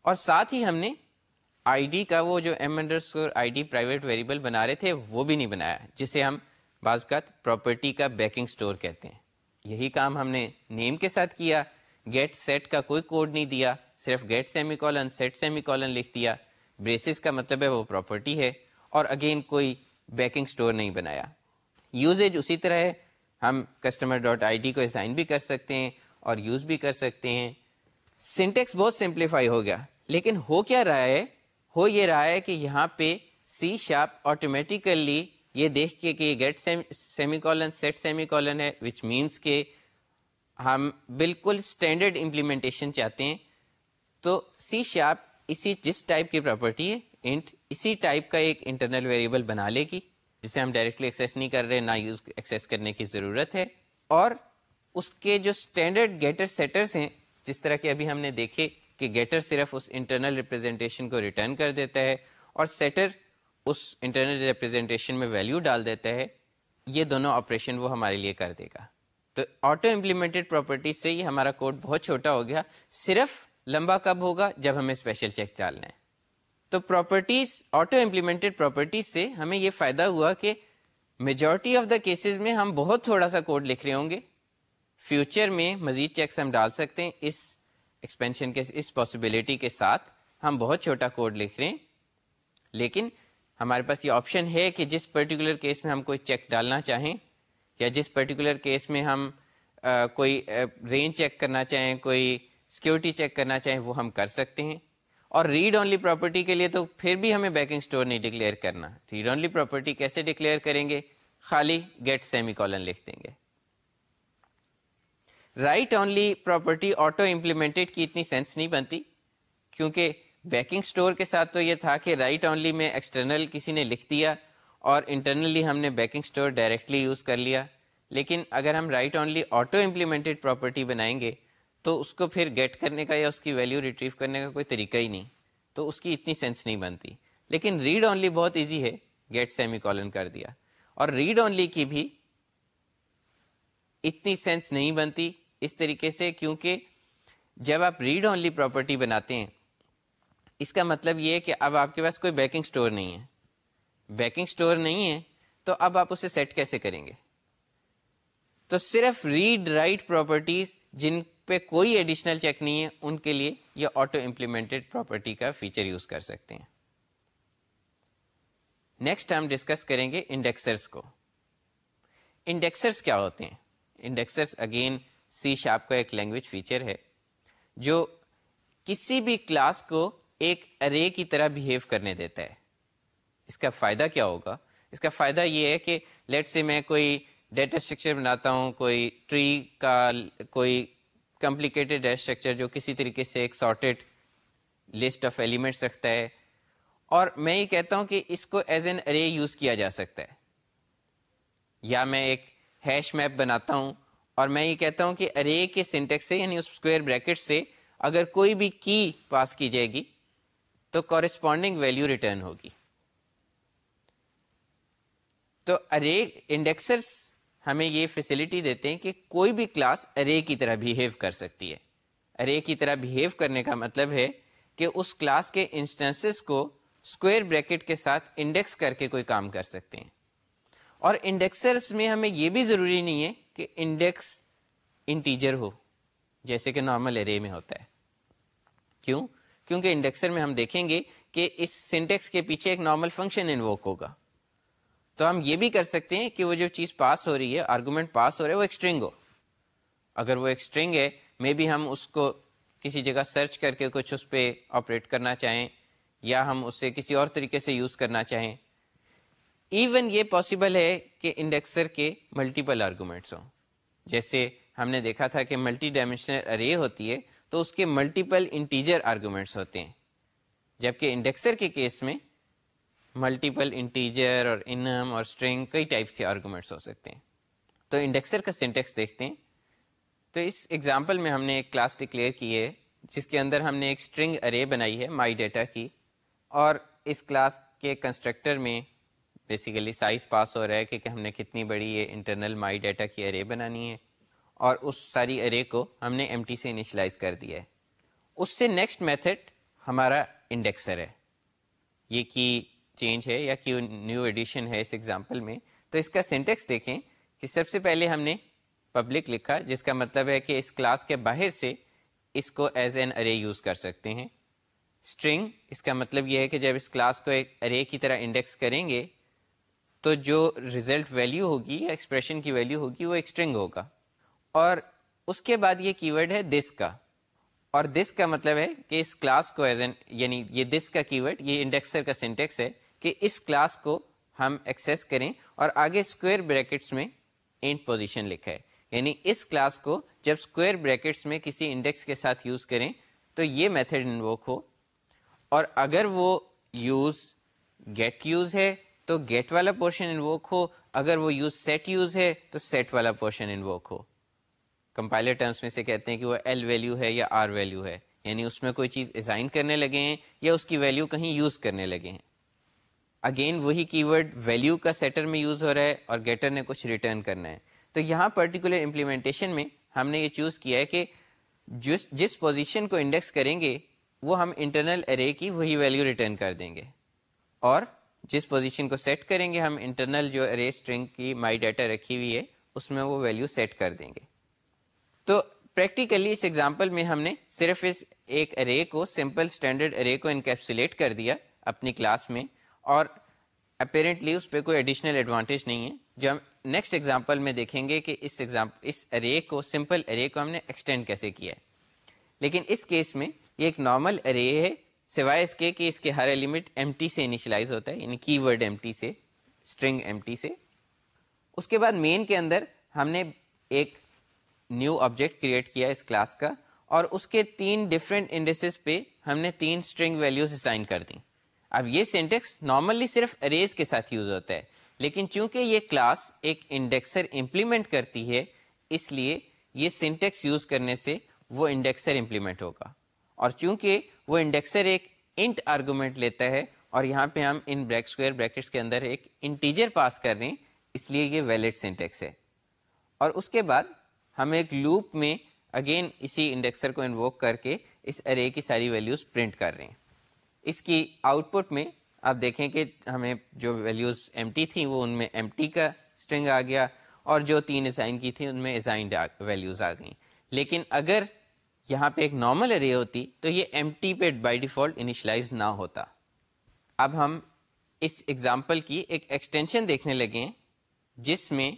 اور ساتھ ہی ہم نے آئی ڈی کا وہ جو M underscore I D private variable بنا رہے تھے، وہ بھی نہیں بنایا، جسے ہم بعض کا پراپرٹی کا بیکنگ اسٹور کہتے ہیں۔ یہی کام ہم نے نیم کے ساتھ کیا۔ گیٹ سیٹ کا کوئی کوڈ نہیں دیا، صرف get semicolon set semicolon لکھ دیا۔ بریسز کا مطلب ہے وہ پراپرٹی ہے اور اگین کوئی بیکنگ اسٹور نہیں بنایا۔ یوزیج اسی طرح ہے۔ ہم کسٹمر ڈاٹ آئی ڈی کو اسائن بھی کر سکتے ہیں اور یوز بھی کر سکتے ہیں۔ سنٹیکس بہت سمپلیفائی ہو گیا۔ لیکن ہو کیا رہا ہے؟ ہو یہ رہا ہے کہ یہاں پہ سی شاپ آٹومیٹیکلی یہ دیکھ کے کہ get semicolon set semicolon ہے وچ مینس کہ ہم بالکل اسٹینڈرڈ امپلیمنٹیشن چاہتے ہیں۔ تو سی شاپ اسی جس ٹائپ کی پراپرٹی ہے انٹ اسی ٹائپ کا ایک انٹرنل ویریبل بنا لے گی، جسے ہم ڈائریکٹلی ایکسیس نہیں کر رہے، نہ یوز ایکسیس کرنے کی ضرورت ہے۔ اور اس کے جو اسٹینڈرڈ گیٹر سیٹرس ہیں، جس طرح کہ ابھی ہم نے دیکھے کہ گیٹر صرف اس انٹرنل ریپرزینٹیشن کو ریٹرن کر دیتا ہے، اور سیٹر اس انٹرنل ریپرزینٹیشن میں ویلیو ڈال دیتا ہے۔ یہ دونوں آپریشن وہ ہمارے لیے کر دے گا۔ تو آٹو امپلیمنٹڈ پراپرٹی سے ہی ہمارا کوڈ بہت چھوٹا ہو گیا۔ صرف لمبا کب ہوگا جب ہمیں اسپیشل چیک ڈالنا ہے؟ تو پراپرٹیز آٹو امپلیمنٹڈ پراپرٹیز سے ہمیں یہ فائدہ ہوا کہ میجورٹی آف دا کیسز میں ہم بہت تھوڑا سا کوڈ لکھ رہے ہوں گے۔ فیوچر میں مزید چیکس ہم ڈال سکتے ہیں اس ایکسپینشن کے اس پاسبلٹی کے ساتھ۔ ہم بہت چھوٹا کوڈ لکھ رہے ہیں۔ لیکن ہمارے پاس یہ آپشن ہے کہ جس پرٹیکولر کیس میں ہم کوئی چیک ڈالنا چاہیں یا جس پرٹیکولر کیس میں ہم آ, کوئی رینج چیک کرنا چاہیں کوئی سیکورٹی چیک کرنا چاہیں وہ ہم کر سکتے ہیں۔ اور ریڈ اونلی پراپرٹی کے لیے تو پھر بھی ہمیں بیکنگ اسٹور نہیں ڈکلیئر کرنا۔ ریڈ اونلی پراپرٹی کیسے ڈکلیئر کریں گے؟ خالی گیٹ سیمی کالن لکھ دیں گے۔ Write only property auto implemented کی اتنی سینس نہیں بنتی۔ کیونکہ بیکنگ اسٹور کے ساتھ تو یہ تھا کہ رائٹ اونلی میں ایکسٹرنل کسی نے لکھ دیا اور انٹرنلی ہم نے بیکنگ اسٹور ڈائریکٹلی یوز کر لیا۔ لیکن اگر ہم write only auto implemented property بنائیں گے تو اس کو پھر گیٹ کرنے کا یا اس کی ویلیو ریٹریو کرنے کا کوئی طریقہ ہی نہیں۔ تو اس کی اتنی سینس نہیں بنتی۔ لیکن ریڈ اونلی بہت ایزی ہے۔ گیٹ سیمی کالن کر دیا۔ اور ریڈ اونلی کی بھی اتنی سینس نہیں بنتی اس طریقے سے، کیونکہ جب آپ ریڈ اونلی پراپرٹی بناتے ہیں، اس کا مطلب یہ ہے کہ اب آپ کے پاس کوئی بیکنگ سٹور نہیں ہے۔ بیکنگ سٹور نہیں ہے، تو اب آپ اسے سیٹ کیسے کریں گے؟ تو صرف ریڈ رائٹ پراپرٹیز جن پہ کوئی ایڈیشنل چیک نہیں ہے، ان کے لیے یہ آٹو امپلیمنٹڈ پراپرٹی کا فیچر یوز کر سکتے ہیں۔ نیکسٹ ہم ڈسکس کریں گے انڈیکسرس کو۔ انڈیکسرس کیا ہوتے ہیں؟ انڈیکسرس اگین سی شاپ کا ایک لینگویج فیچر ہے، جو کسی بھی کلاس کو ایک ارے کی طرح بہیو کرنے دیتا ہے۔ اس کا فائدہ کیا ہوگا؟ اس کا فائدہ یہ ہے کہ لیٹ سے میں کوئی ڈیٹا اسٹرکچر بناتا ہوں، کوئی ٹری کا، کوئی کمپلیکیٹڈ ڈیٹا اسٹرکچر جو کسی طریقے سے ایک سارٹیڈ لسٹ آف ایلیمنٹس رکھتا ہے۔ اور میں یہ کہتا ہوں کہ اس کو ایز این ارے یوز کیا جا سکتا ہے۔ یا میں ایک ہیش میپ بناتا ہوں اور میں یہ کہتا ہوں کہ ارے کے سینٹیکس سے یعنی اس اسکوئر بریکٹ سے اگر کوئی بھی کی پاس کی جائے گی تو کورسپونڈنگ ویلو ریٹرن ہوگی۔ تو ارے انڈیکسرس ہمیں یہ فیسلٹی دیتے ہیں کہ کوئی بھی کلاس ارے کی طرح بہیو کر سکتی ہے۔ ارے کی طرح بہیو کرنے کا مطلب ہے کہ اس کلاس کے انسٹنسز کو اسکوئر بریکٹ کے ساتھ انڈیکس کر کے کوئی کام کر سکتے ہیں۔ اور انڈیکسرس میں ہمیں یہ بھی ضروری نہیں ہے کہ انڈیکس انٹیجر ہو، جیسے کہ نارمل ارے میں ہوتا ہے۔ کیوں؟ کیونکہ انڈیکسر میں ہم دیکھیں گے کہ اس سینٹیکس کے پیچھے ایک نارمل فنکشن انووک ہوگا۔ تو ہم یہ بھی کر سکتے ہیں کہ وہ جو چیز پاس ہو رہی ہے آرگومنٹ پاس ہو رہا ہے، وہ ایکسٹرنگ ہو۔ اگر وہ ایکسٹرنگ ہے مے بی ہم اس کو کسی جگہ سرچ کر کے کچھ اس پہ آپریٹ کرنا چاہیں، یا ہم اسے کسی اور طریقے سے یوز کرنا چاہیں۔ ایون یہ پاسبل ہے کہ انڈیکسر کے ملٹیپل آرگومنٹس ہوں۔ جیسے ہم نے دیکھا تھا کہ ملٹی ڈائمینشنل ارے ہوتی ہے، تو اس کے ملٹیپل انٹیجر آرگومنٹس ہوتے ہیں۔ جبکہ انڈیکسر کے کیس میں ملٹیپل انٹیجر اور انم اور اسٹرنگ کئی ٹائپ کے آرگومنٹس ہو سکتے ہیں۔ تو انڈیکسر کا سینٹیکس دیکھتے ہیں۔ تو اس ایگزامپل میں ہم نے ایک کلاس ڈکلیئر کی ہے، جس کے اندر ہم نے ایک اسٹرنگ ارے بنائی ہے مائی ڈیٹا کی۔ اور اس کلاس کے کنسٹرکٹر میں بیسیکلی سائز پاس ہو رہا ہے کہ ہم نے کتنی بڑی یہ انٹرنل مائی ڈیٹا کی ارے بنانی ہے۔ اور اس ساری ارے کو ہم نے ایم ٹی سے انیشلائز کر دیا ہے۔ اس سے نیکسٹ میتھڈ ہمارا انڈیکسر ہے۔ یہ کی چینج ہے یا کیو نیو ایڈیشن ہے اس ایگزامپل میں، تو اس کا سینٹیکس دیکھیں کہ سب سے پہلے ہم نے پبلک لکھا، جس کا مطلب ہے کہ اس کلاس کے باہر سے اس کو ایز این ارے یوز کر سکتے ہیں۔ اسٹرنگ اس کا مطلب یہ ہے کہ جب اس کلاس کو ایک ارے کی طرح انڈیکس کریں گے، تو جو ریزلٹ ویلیو ہوگی یا ایکسپریشن کی ویلیو ہوگی، وہ ایک اسٹرنگ ہوگا۔ اور اس کے بعد یہ کی ورڈ ہے دس کا۔ اور دس کا مطلب ہے کہ اس کلاس کو ایز این یعنی یہ دس کا کی ورڈ یہ انڈیکسر کا سینٹیکس ہے۔ کہ اس کلاس کو ہم ایکسیس کریں اور آگے اسکوئر بریکٹس میں انٹ پوزیشن لکھا ہے۔ یعنی اس کلاس کو جب اسکوئر بریکٹس میں کسی انڈیکس کے ساتھ یوز کریں تو یہ میتھڈ انووک ہو اور اگر وہ یوز گیٹ یوز ہے تو گیٹ والا پورشن انووک ہو اگر وہ یوز سیٹ یوز ہے تو سیٹ والا پورشن انووک ہو کمپائلر ٹرمس میں سے کہتے ہیں کہ وہ ایل ویلیو ہے یا آر ویلیو ہے۔ یعنی اس میں کوئی چیز اسائن کرنے لگے ہیں یا اس کی ویلیو کہیں یوز کرنے لگے ہیں۔ اگین وہی کی ورڈ ویلیو کا سیٹر میں یوز ہو رہا ہے اور گیٹر نے کچھ ریٹرن کرنا ہے۔ تو یہاں پرٹیکولر امپلیمنٹیشن میں ہم نے یہ چوز کیا ہے کہ جس جس پوزیشن کو انڈیکس کریں گے، وہ ہم انٹرنل ارے کی وہی ویلیو ریٹرن کر دیں گے۔ اور جس پوزیشن کو سیٹ کریں گے، ہم انٹرنل جو ارے اسٹرنگ کی مائی ڈیٹا رکھی ہوئی ہے، اس میں وہ ویلیو سیٹ کر دیں گے۔ تو پریکٹیکلی اس ایگزامپل میں ہم نے صرف اس ایک ارے کو سمپل اسٹینڈرڈ ارے کو انکیپسولیٹ کر دیا اپنی کلاس میں۔ اور اپیرنٹلی اس پہ کوئی ایڈیشنل ایڈوانٹیج نہیں ہے۔ جو ہم نیکسٹ ایگزامپل میں دیکھیں گے کہ اس ایگزامپل اس ارے کو سمپل ارے کو ہم نے ایکسٹینڈ کیسے کیا ہے۔ لیکن اس کیس میں یہ ایک نارمل ارے ہے، سوائے اس کے کہ اس کے ہر ایلیمنٹ ایم ٹی سے انیشلائز ہوتا ہے یعنی کی ورڈ ایم ٹی سے اسٹرنگ ایم ٹی سے۔ اس کے بعد مین کے اندر ہم نے ایک نیو آبجیکٹ کریٹ کیا اس کلاس کا، اور اس کے تین ڈفرینٹ انڈیسز پہ ہم نے تین اسٹرنگ ویلیوز اسائن کر دیں۔ اب یہ سینٹیکس نارملی صرف اریز کے ساتھ یوز ہوتا ہے، لیکن چونکہ یہ کلاس ایک انڈیکسر امپلیمنٹ کرتی ہے، اس لیے یہ سینٹیکس یوز کرنے سے وہ انڈیکسر امپلیمنٹ ہوگا۔ اور چونکہ وہ انڈیکسر ایک انٹ آرگومنٹ لیتا ہے، اور یہاں پہ ہم ان بریک اسکوئر بریکٹس کے اندر ایک انٹیجر پاس کر رہے ہیں، اس لیے یہ ویلڈ سینٹیکس ہے۔ اور اس کے بعد ہم ایک لوپ میں اگین اسی انڈیکسر کو انووک کر کے اس ارے کی ساری ویلیوز پرنٹ کر رہے ہیں۔ اس کی آؤٹ پٹ میں آپ دیکھیں کہ ہمیں جو ویلیوز ایم ٹی تھیں، وہ ان میں ایم ٹی کا اسٹرنگ آ گیا اور جو تین اسائن کی تھیں، ان میں اسائنڈ ویلیوز آ گئیں۔ لیکن اگر یہاں پہ ایک نارمل ارے ہوتی تو یہ ایم ٹی پہ بائی ڈیفالٹ انیشلائز نہ ہوتا۔ اب ہم اس ایگزامپل کی ایک ایکسٹینشن دیکھنے لگے جس میں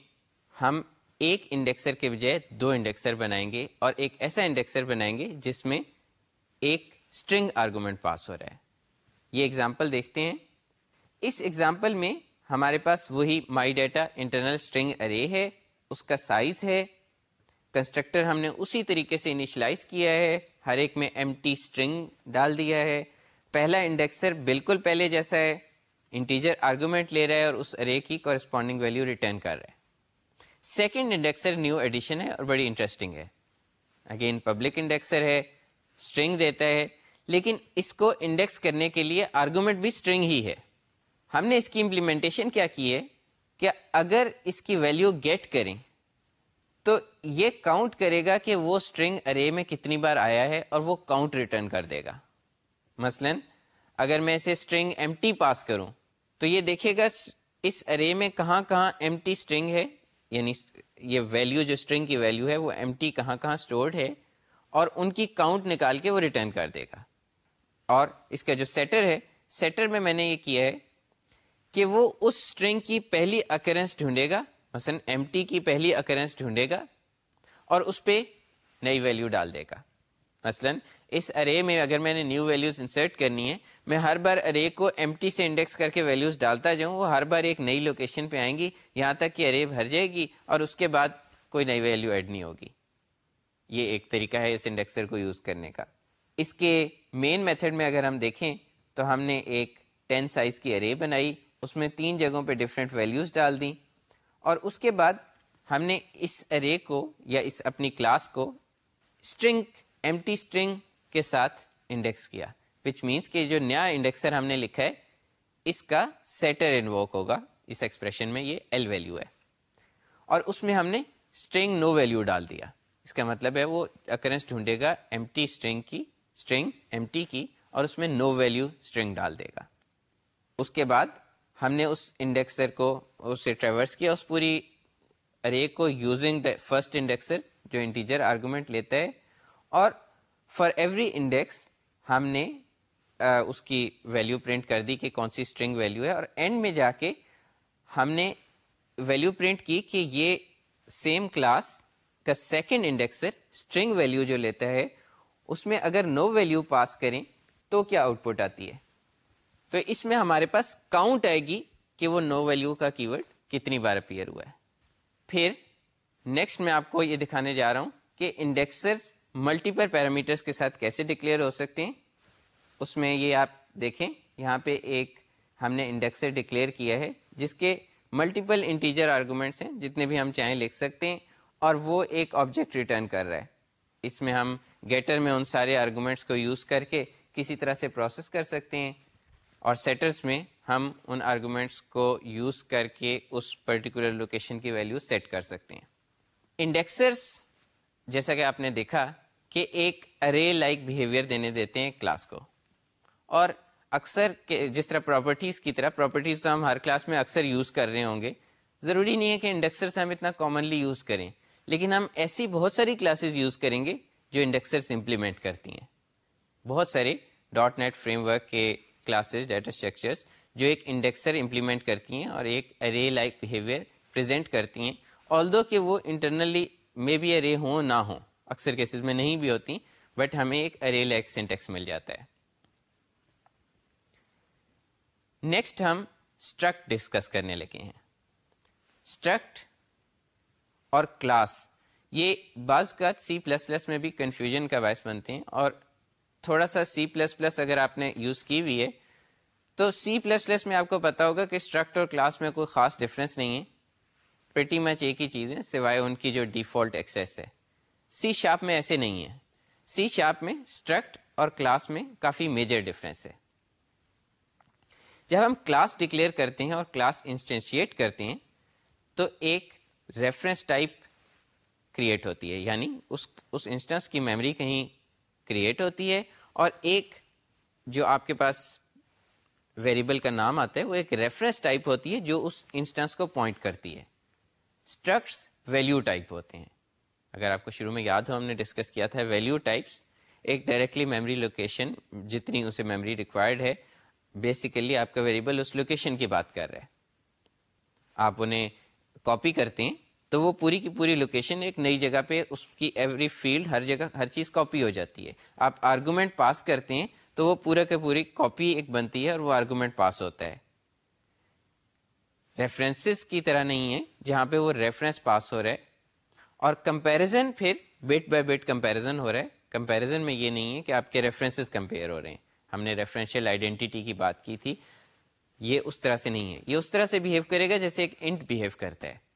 ہم ایک انڈیکسر کے بجائے دو انڈیکسر بنائیں گے اور ایک ایسا انڈیکسر بنائیں گے جس میں ایک اسٹرنگ آرگومنٹ پاس ہو رہا ہے۔ یہ ایگزامپل دیکھتے ہیں۔ اس ایگزامپل میں ہمارے پاس وہی my data internal string array ہے، اس کا سائز ہے۔ کنسٹرکٹر ہم نے اسی طریقے سے انیشلائز کیا ہے، ہر ایک میں ایم ٹی اسٹرنگ ڈال دیا ہے۔ پہلا انڈیکسر بالکل پہلے جیسا ہے انٹیجر آرگومنٹ لے رہا ہے اور اس ارے کی کورسپونڈنگ ویلو ریٹرن کر رہا ہے۔ سیکنڈ انڈیکسر نیو ایڈیشن ہے اور بڑی انٹرسٹنگ ہے۔ اگین پبلک انڈیکسر ہے اسٹرنگ دیتا ہے۔ لیکن اس کو انڈیکس کرنے کے لیے آرگومنٹ بھی اسٹرنگ ہی ہے۔ ہم نے اس کی امپلیمنٹیشن کیا کی ہے کہ اگر اس کی ویلو گیٹ کریں تو یہ کاؤنٹ کرے گا کہ وہ اسٹرنگ ارے میں کتنی بار آیا ہے اور وہ کاؤنٹ ریٹرن کر دے گا۔ مثلا اگر میں اسے اسٹرنگ ایم ٹی پاس کروں تو یہ دیکھے گا اس ارے میں کہاں کہاں ایم ٹی اسٹرنگ ہے یعنی یہ ویلو جو اسٹرنگ کی ویلو ہے وہ ایم ٹی کہاں کہاں اسٹورڈ ہے اور ان کی کاؤنٹ نکال کے وہ ریٹرن کر دے گا۔ اور اس کا جو سیٹر ہے سیٹر میں میں نے یہ کیا ہے کہ وہ اس اسٹرنگ کی پہلی اکرنس ڈھونڈے گا، مثلا ایم ٹی کی پہلی اکرنس ڈھونڈے گا اور اس پہ نئی ویلیو ڈال دے گا۔ مثلا اس ارے میں اگر میں نے نیو ویلیوز انسرٹ کرنی ہے میں ہر بار ارے کو ایم ٹی سے انڈیکس کر کے ویلیوز ڈالتا جاؤں، وہ ہر بار ایک نئی لوکیشن پہ آئیں گی، یہاں تک کہ ارے بھر جائے گی اور اس کے بعد کوئی نئی ویلیو ایڈ نہیں ہوگی۔ یہ ایک طریقہ ہے اس انڈیکسر کو یوز کرنے کا۔ اس کے مین میتھڈ میں اگر ہم دیکھیں تو ہم نے ایک ٹین سائز کی ارے بنائی، اس میں تین جگہوں پہ ڈفرینٹ ویلیوز ڈال دیں۔ اور اس کے بعد ہم نے اس ارے کو یا اس اپنی کلاس کو اسٹرنگ ایم ٹی اسٹرنگ کے ساتھ انڈیکس کیا وچ مینس کہ جو نیا انڈیکسر ہم نے لکھا ہے، اس کا سیٹر انووک ہوگا۔ اس ایکسپریشن میں یہ ایل ویلیو ہے۔ اور اس میں ہم نے اسٹرنگ نو ویلیو ڈال دیا۔ اس کا مطلب ہے وہ اکرنس ڈھونڈے گا ایم ٹی اسٹرنگ کی اسٹرنگ ایم ٹی کی اور اس میں نو ویلیو اسٹرنگ ڈال دے گا۔ اس کے بعد ہم نے اس انڈیکسر کو اسے ٹریورس کیا، اس پوری ارے کو یوزنگ دا فرسٹ انڈیکسر جو انٹیجر آرگومنٹ لیتا ہے۔ اور فار ایوری انڈیکس ہم نے اس کی ویلیو پرنٹ کر دی کہ کون سی اسٹرنگ ویلیو ہے۔ اور اینڈ میں جا کے ہم نے ویلیو پرنٹ کی کہ یہ سیم کلاس کا سیکنڈ انڈیکسر اسٹرنگ ویلیو جو لیتا ہے اس میں اگر نو ویلیو پاس کریں تو کیا آؤٹ پٹ آتی ہے؟ تو اس میں ہمارے پاس کاؤنٹ آئے گی کہ وہ نو ویلیو کا کی ورڈ کتنی بار اپیئر ہوا ہے۔ پھر نیکسٹ میں آپ کو یہ دکھانے جا رہا ہوں کہ انڈیکسر ملٹیپل پیرامیٹرس کے ساتھ کیسے ڈکلیئر ہو سکتے ہیں۔ اس میں یہ آپ دیکھیں، یہاں پہ ایک ہم نے انڈیکسر ڈکلیئر کیا ہے، جس کے ملٹیپل انٹیجر آرگومنٹس ہیں، جتنے بھی ہم چاہیں لکھ سکتے ہیں، اور وہ ایک آبجیکٹ ریٹرن کر رہا ہے۔ اس میں ہم گیٹر میں ان سارے آرگومنٹس کو یوز کر کے کسی طرح سے پروسیس کر سکتے ہیں۔ اور سیٹرس میں ہم ان آرگومنٹس کو یوز کر کے اس پرٹیکولر لوکیشن کی ویلیو سیٹ کر سکتے ہیں۔ انڈیکسرس جیسا کہ آپ نے دیکھا کہ ایک ارے لائک بیہیویئر دینے دیتے ہیں کلاس کو۔ اور اکثر جس طرح پراپرٹیز کی طرح پراپرٹیز تو ہم ہر کلاس میں اکثر یوز کر رہے ہوں گے۔ ضروری نہیں ہے کہ انڈیکسر سے ہم اتنا کامنلی یوز کریں، لیکن ہم ایسی بہت ساری کلاسز یوز کریں گے جو انڈیکسرس امپلیمنٹ کرتی ہیں۔ بہت سارے ڈاٹ نیٹ فریم ورک کے کلاسز ڈیٹا اسٹرکچرس جو ایک انڈیکسر امپلیمنٹ کرتی ہیں اور ایک ارے لائک بیہیویئر پریزنٹ کرتی ہیں۔ آل دو کہ وہ انٹرنلی مے بی ارے ہوں نہ ہوں، اکثر کیسز میں نہیں بھی ہوتی بٹ ہمیں ایک ارے لائک سینٹیکس مل جاتا ہے۔ نیکسٹ ہم اسٹرکٹ ڈسکس کرنے لگے ہیں۔ اسٹرکٹ اور کلاس یہ بعض کا سی پلس پلس میں بھی کنفیوژن کا باعث بنتے ہیں اور تھوڑا سا سی پلس پلس اگر آپ نے یوز کی ہوئی ہے، تو سی پلس پلس میں آپ کو پتا ہوگا کہ اسٹرکٹ اور کلاس میں کوئی خاص ڈفرینس نہیں ہے۔ پریٹی مچ ایک ہی چیز ہے، سوائے ان کی جو ڈیفالٹ ایکسیس ہے۔ سی شاپ میں ایسے نہیں ہے۔ سی شاپ میں اسٹرکٹ اور کلاس میں کافی میجر ڈفرینس ہے۔ جب ہم کلاس ڈکلیئر کرتے ہیں اور کلاس انسٹینشیٹ کرتے ہیں، تو ایک ریفرنس ٹائپ کریٹ ہوتی ہے یعنی اس اس انسٹنس کی میموری کہیں کریٹ ہوتی ہے اور ایک جو آپ کے پاس ویریبل کا نام آتا ہے، وہ ایک ریفرنس ٹائپ ہوتی ہے جو اس انسٹنس کو پوائنٹ کرتی ہے۔ اسٹرکٹس ویلیو ٹائپ ہوتے ہیں۔ اگر آپ کو شروع میں یاد ہو، ہم نے ڈسکس کیا تھا ویلیو ٹائپس ایک ڈائریکٹلی میموری لوکیشن جتنی اسے میموری ریکوائرڈ ہے بیسیکلی آپ کا ویریبل اس لوکیشن کی بات کر رہا ہے۔ آپ انہیں کاپی کرتے ہیں تو وہ پوری کی پوری لوکیشن ایک نئی جگہ پہ اس کی ایوری فیلڈ ہر جگہ، ہر چیز کاپی ہو جاتی ہے۔ آپ آرگومنٹ پاس کرتے ہیں تو وہ پورا کے پوری کاپی ایک بنتی ہے اور وہ آرگومنٹ پاس ہوتا ہے۔ ریفرنسز کی طرح نہیں ہے، جہاں پہ وہ ریفرنس پاس ہو رہا ہے۔ اور کمپیرزن پھر بیٹ بائی بیٹ کمپیرزن ہو رہا ہے۔ کمپیرزن میں یہ نہیں ہے کہ آپ کے ریفرنسز کمپیئر ہو رہے ہیں۔ ہم نے ریفرنشیل آئیڈینٹی کی بات کی تھی۔ یہ اس طرح سے نہیں ہے۔ یہ اس طرح سے بہیو کرے گا جیسے ایک انٹ بہیو کرتا ہے۔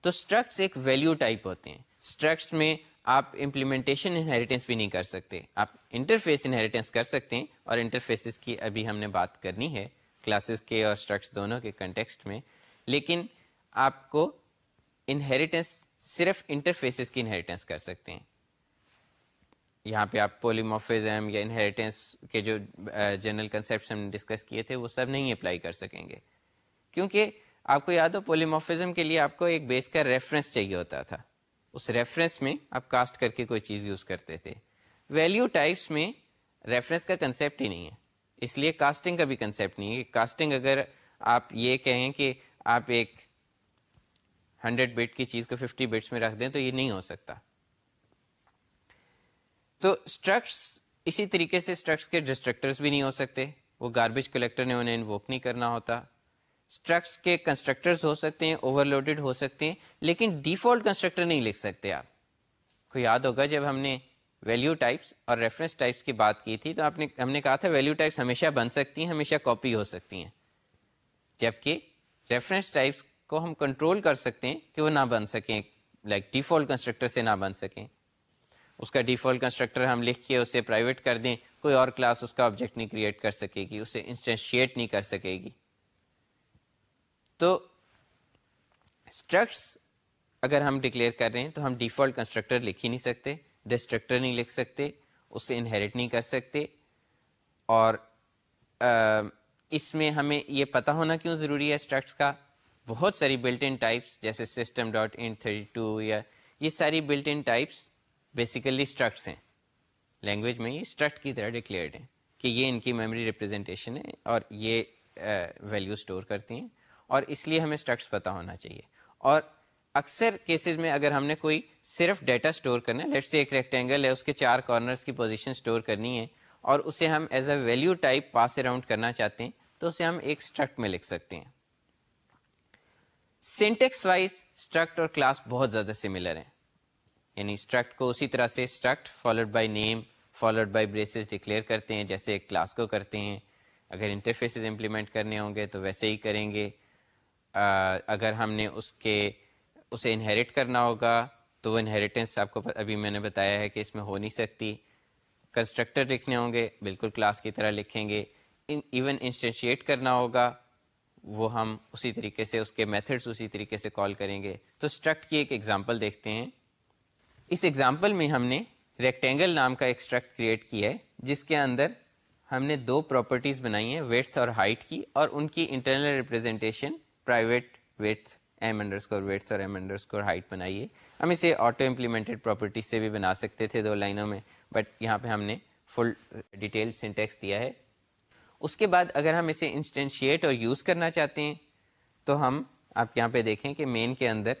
تو اسٹرکٹس ایک ویلو ٹائپ ہوتے ہیں۔ اسٹرکٹس میں آپ امپلیمنٹیشن انہیریٹنس بھی نہیں کر سکتے۔ آپ انٹرفیس انہیریٹنس کر سکتے ہیں اور انٹرفیسز کی ابھی ہم نے بات کرنی ہے کلاسز کے اور اسٹرکٹس دونوں کے کنٹیکسٹ میں۔ لیکن آپ کو انہیریٹنس صرف انٹرفیسز کی انہیریٹنس کر سکتے ہیں۔ یہاں پہ آپ پولیموفیزم یا انہیریٹنس کے جو جنرل کنسیپٹس ہم نے ڈسکس کیے تھے وہ سب نہیں اپلائی کر سکیں گے۔ کیونکہ آپ کو یاد ہو پولیموفیزم کے لیے آپ کو ایک بیس کا ریفرنس چاہیے ہوتا تھا۔ اس ریفرنس میں آپ کاسٹ کر کے کوئی چیز یوز کرتے تھے۔ ویلیو ٹائپس میں ریفرنس کا کنسیپٹ ہی نہیں ہے۔ اس لیے کاسٹنگ کا بھی کنسیپٹ نہیں ہے کاسٹنگ اگر آپ یہ کہیں کہ آپ ایک ہنڈریڈ بیٹ کی چیز کو ففٹی بیٹس میں رکھ دیں تو یہ نہیں ہو سکتا۔ تو اسٹرکٹس اسی طریقے سے اسٹرکٹس کے ڈسٹرکٹرس بھی نہیں ہو سکتے۔ وہ گاربیج کلیکٹر نے انہیں انووک نہیں کرنا ہوتا۔ اسٹرکٹس کے کنسٹرکٹرز ہو سکتے ہیں اوور لوڈیڈ ہو سکتے ہیں، لیکن ڈیفالٹ کنسٹرکٹر نہیں لکھ سکتے آپ۔ کو یاد ہوگا جب ہم نے ویلیو ٹائپس اور ریفرنس ٹائپس کی بات کی تھی، تو آپ نے، ہم نے کہا تھا ویلیو ٹائپس ہمیشہ بن سکتی ہیں، ہمیشہ کاپی ہو سکتی ہیں۔ جبکہ ریفرنس ٹائپس کو ہم کنٹرول کر سکتے ہیں کہ وہ نہ بن سکیں لائک ڈیفالٹ کنسٹرکٹر سے نہ بن سکیں۔ اس کا ڈیفالٹ کنسٹرکٹر ہم لکھ کے اسے پرائیویٹ کر دیں، کوئی اور کلاس اس کا آبجیکٹ نہیں کریٹ کر سکے گی، اسے انسٹینشیٹ نہیں کر سکے گی۔ تو اسٹرکٹس اگر ہم ڈکلیئر کر رہے ہیں تو ہم ڈیفالٹ کنسٹرکٹر لکھ ہی نہیں سکتے ڈسٹرکٹر نہیں لکھ سکتے، اسے انہیریٹ نہیں کر سکتے۔ اور اس میں ہمیں یہ پتا ہونا کیوں ضروری ہے اسٹرکٹس کا؟ بہت ساری بلٹ ان ٹائپس جیسے system dot int thirty two یا یہ ساری built in types basically structs ہیں۔ لینگویج میں یہ اسٹرکٹ کی طرح ڈکلیئرڈ ہیں کہ یہ ان کی میموری ریپرزینٹیشن ہے اور یہ ویلیو اسٹور کرتی ہیں۔ اور اس لیے ہمیں اسٹرکٹس پتہ ہونا چاہیے۔ اور اکثر کیسز میں اگر ہم نے کوئی صرف ڈیٹا اسٹور کرنا ہے لیٹ سے ایک ریکٹینگل ہے، اس کے چار کارنرس کی پوزیشن اسٹور کرنی ہے، اور اسے ہم as a value type pass around کرنا چاہتے ہیں، تو اسے ہم ایک اسٹرکٹ میں لکھ سکتے ہیں۔ سینٹیکس وائز اسٹرکٹ اور کلاس بہت زیادہ سملر ہیں۔ یعنی اسٹرکٹ کو اسی طرح سے struct followed by name followed by braces declare کرتے ہیں، جیسے ایک کلاس کو کرتے ہیں۔ اگر انٹرفیسز امپلیمنٹ کرنے ہوں گے تو ویسے ہی کریں گے۔ اگر ہم نے اس کے، اسے انہیریٹ کرنا ہوگا، تو وہ انہیریٹنس آپ کو ابھی میں نے بتایا ہے کہ اس میں ہو نہیں سکتی۔ کنسٹرکٹر لکھنے ہوں گے، بالکل کلاس کی طرح لکھیں گے۔ ایون انسٹینشیٹ کرنا ہوگا، وہ ہم اسی طریقے سے، اس کے میتھڈس اسی طریقے سے کال کریں گے۔ تو اسٹرکٹ کی ایک ایگزامپل دیکھتے ہیں۔ اس ایگزامپل میں ہم نے ریکٹینگل نام کا ایکسٹرکٹ کریٹ کیا ہے، جس کے اندر ہم نے دو پراپرٹیز بنائی ہیں ویٹس اور ہائٹ کی، اور ان کی internal representation private widths M underscore widths اور ایم انڈر اسکور ہائٹ بنائی ہے ہم اسے آٹو امپلیمنٹڈ پراپرٹیز سے بھی بنا سکتے تھے دو لائنوں میں بٹ یہاں پہ ہم نے فل ڈیٹیل سنٹیکس دیا ہے۔ اس کے بعد اگر ہم اسے انسٹینشیٹ اور یوز کرنا چاہتے ہیں، تو ہم آپ یہاں پہ دیکھیں کہ مین کے اندر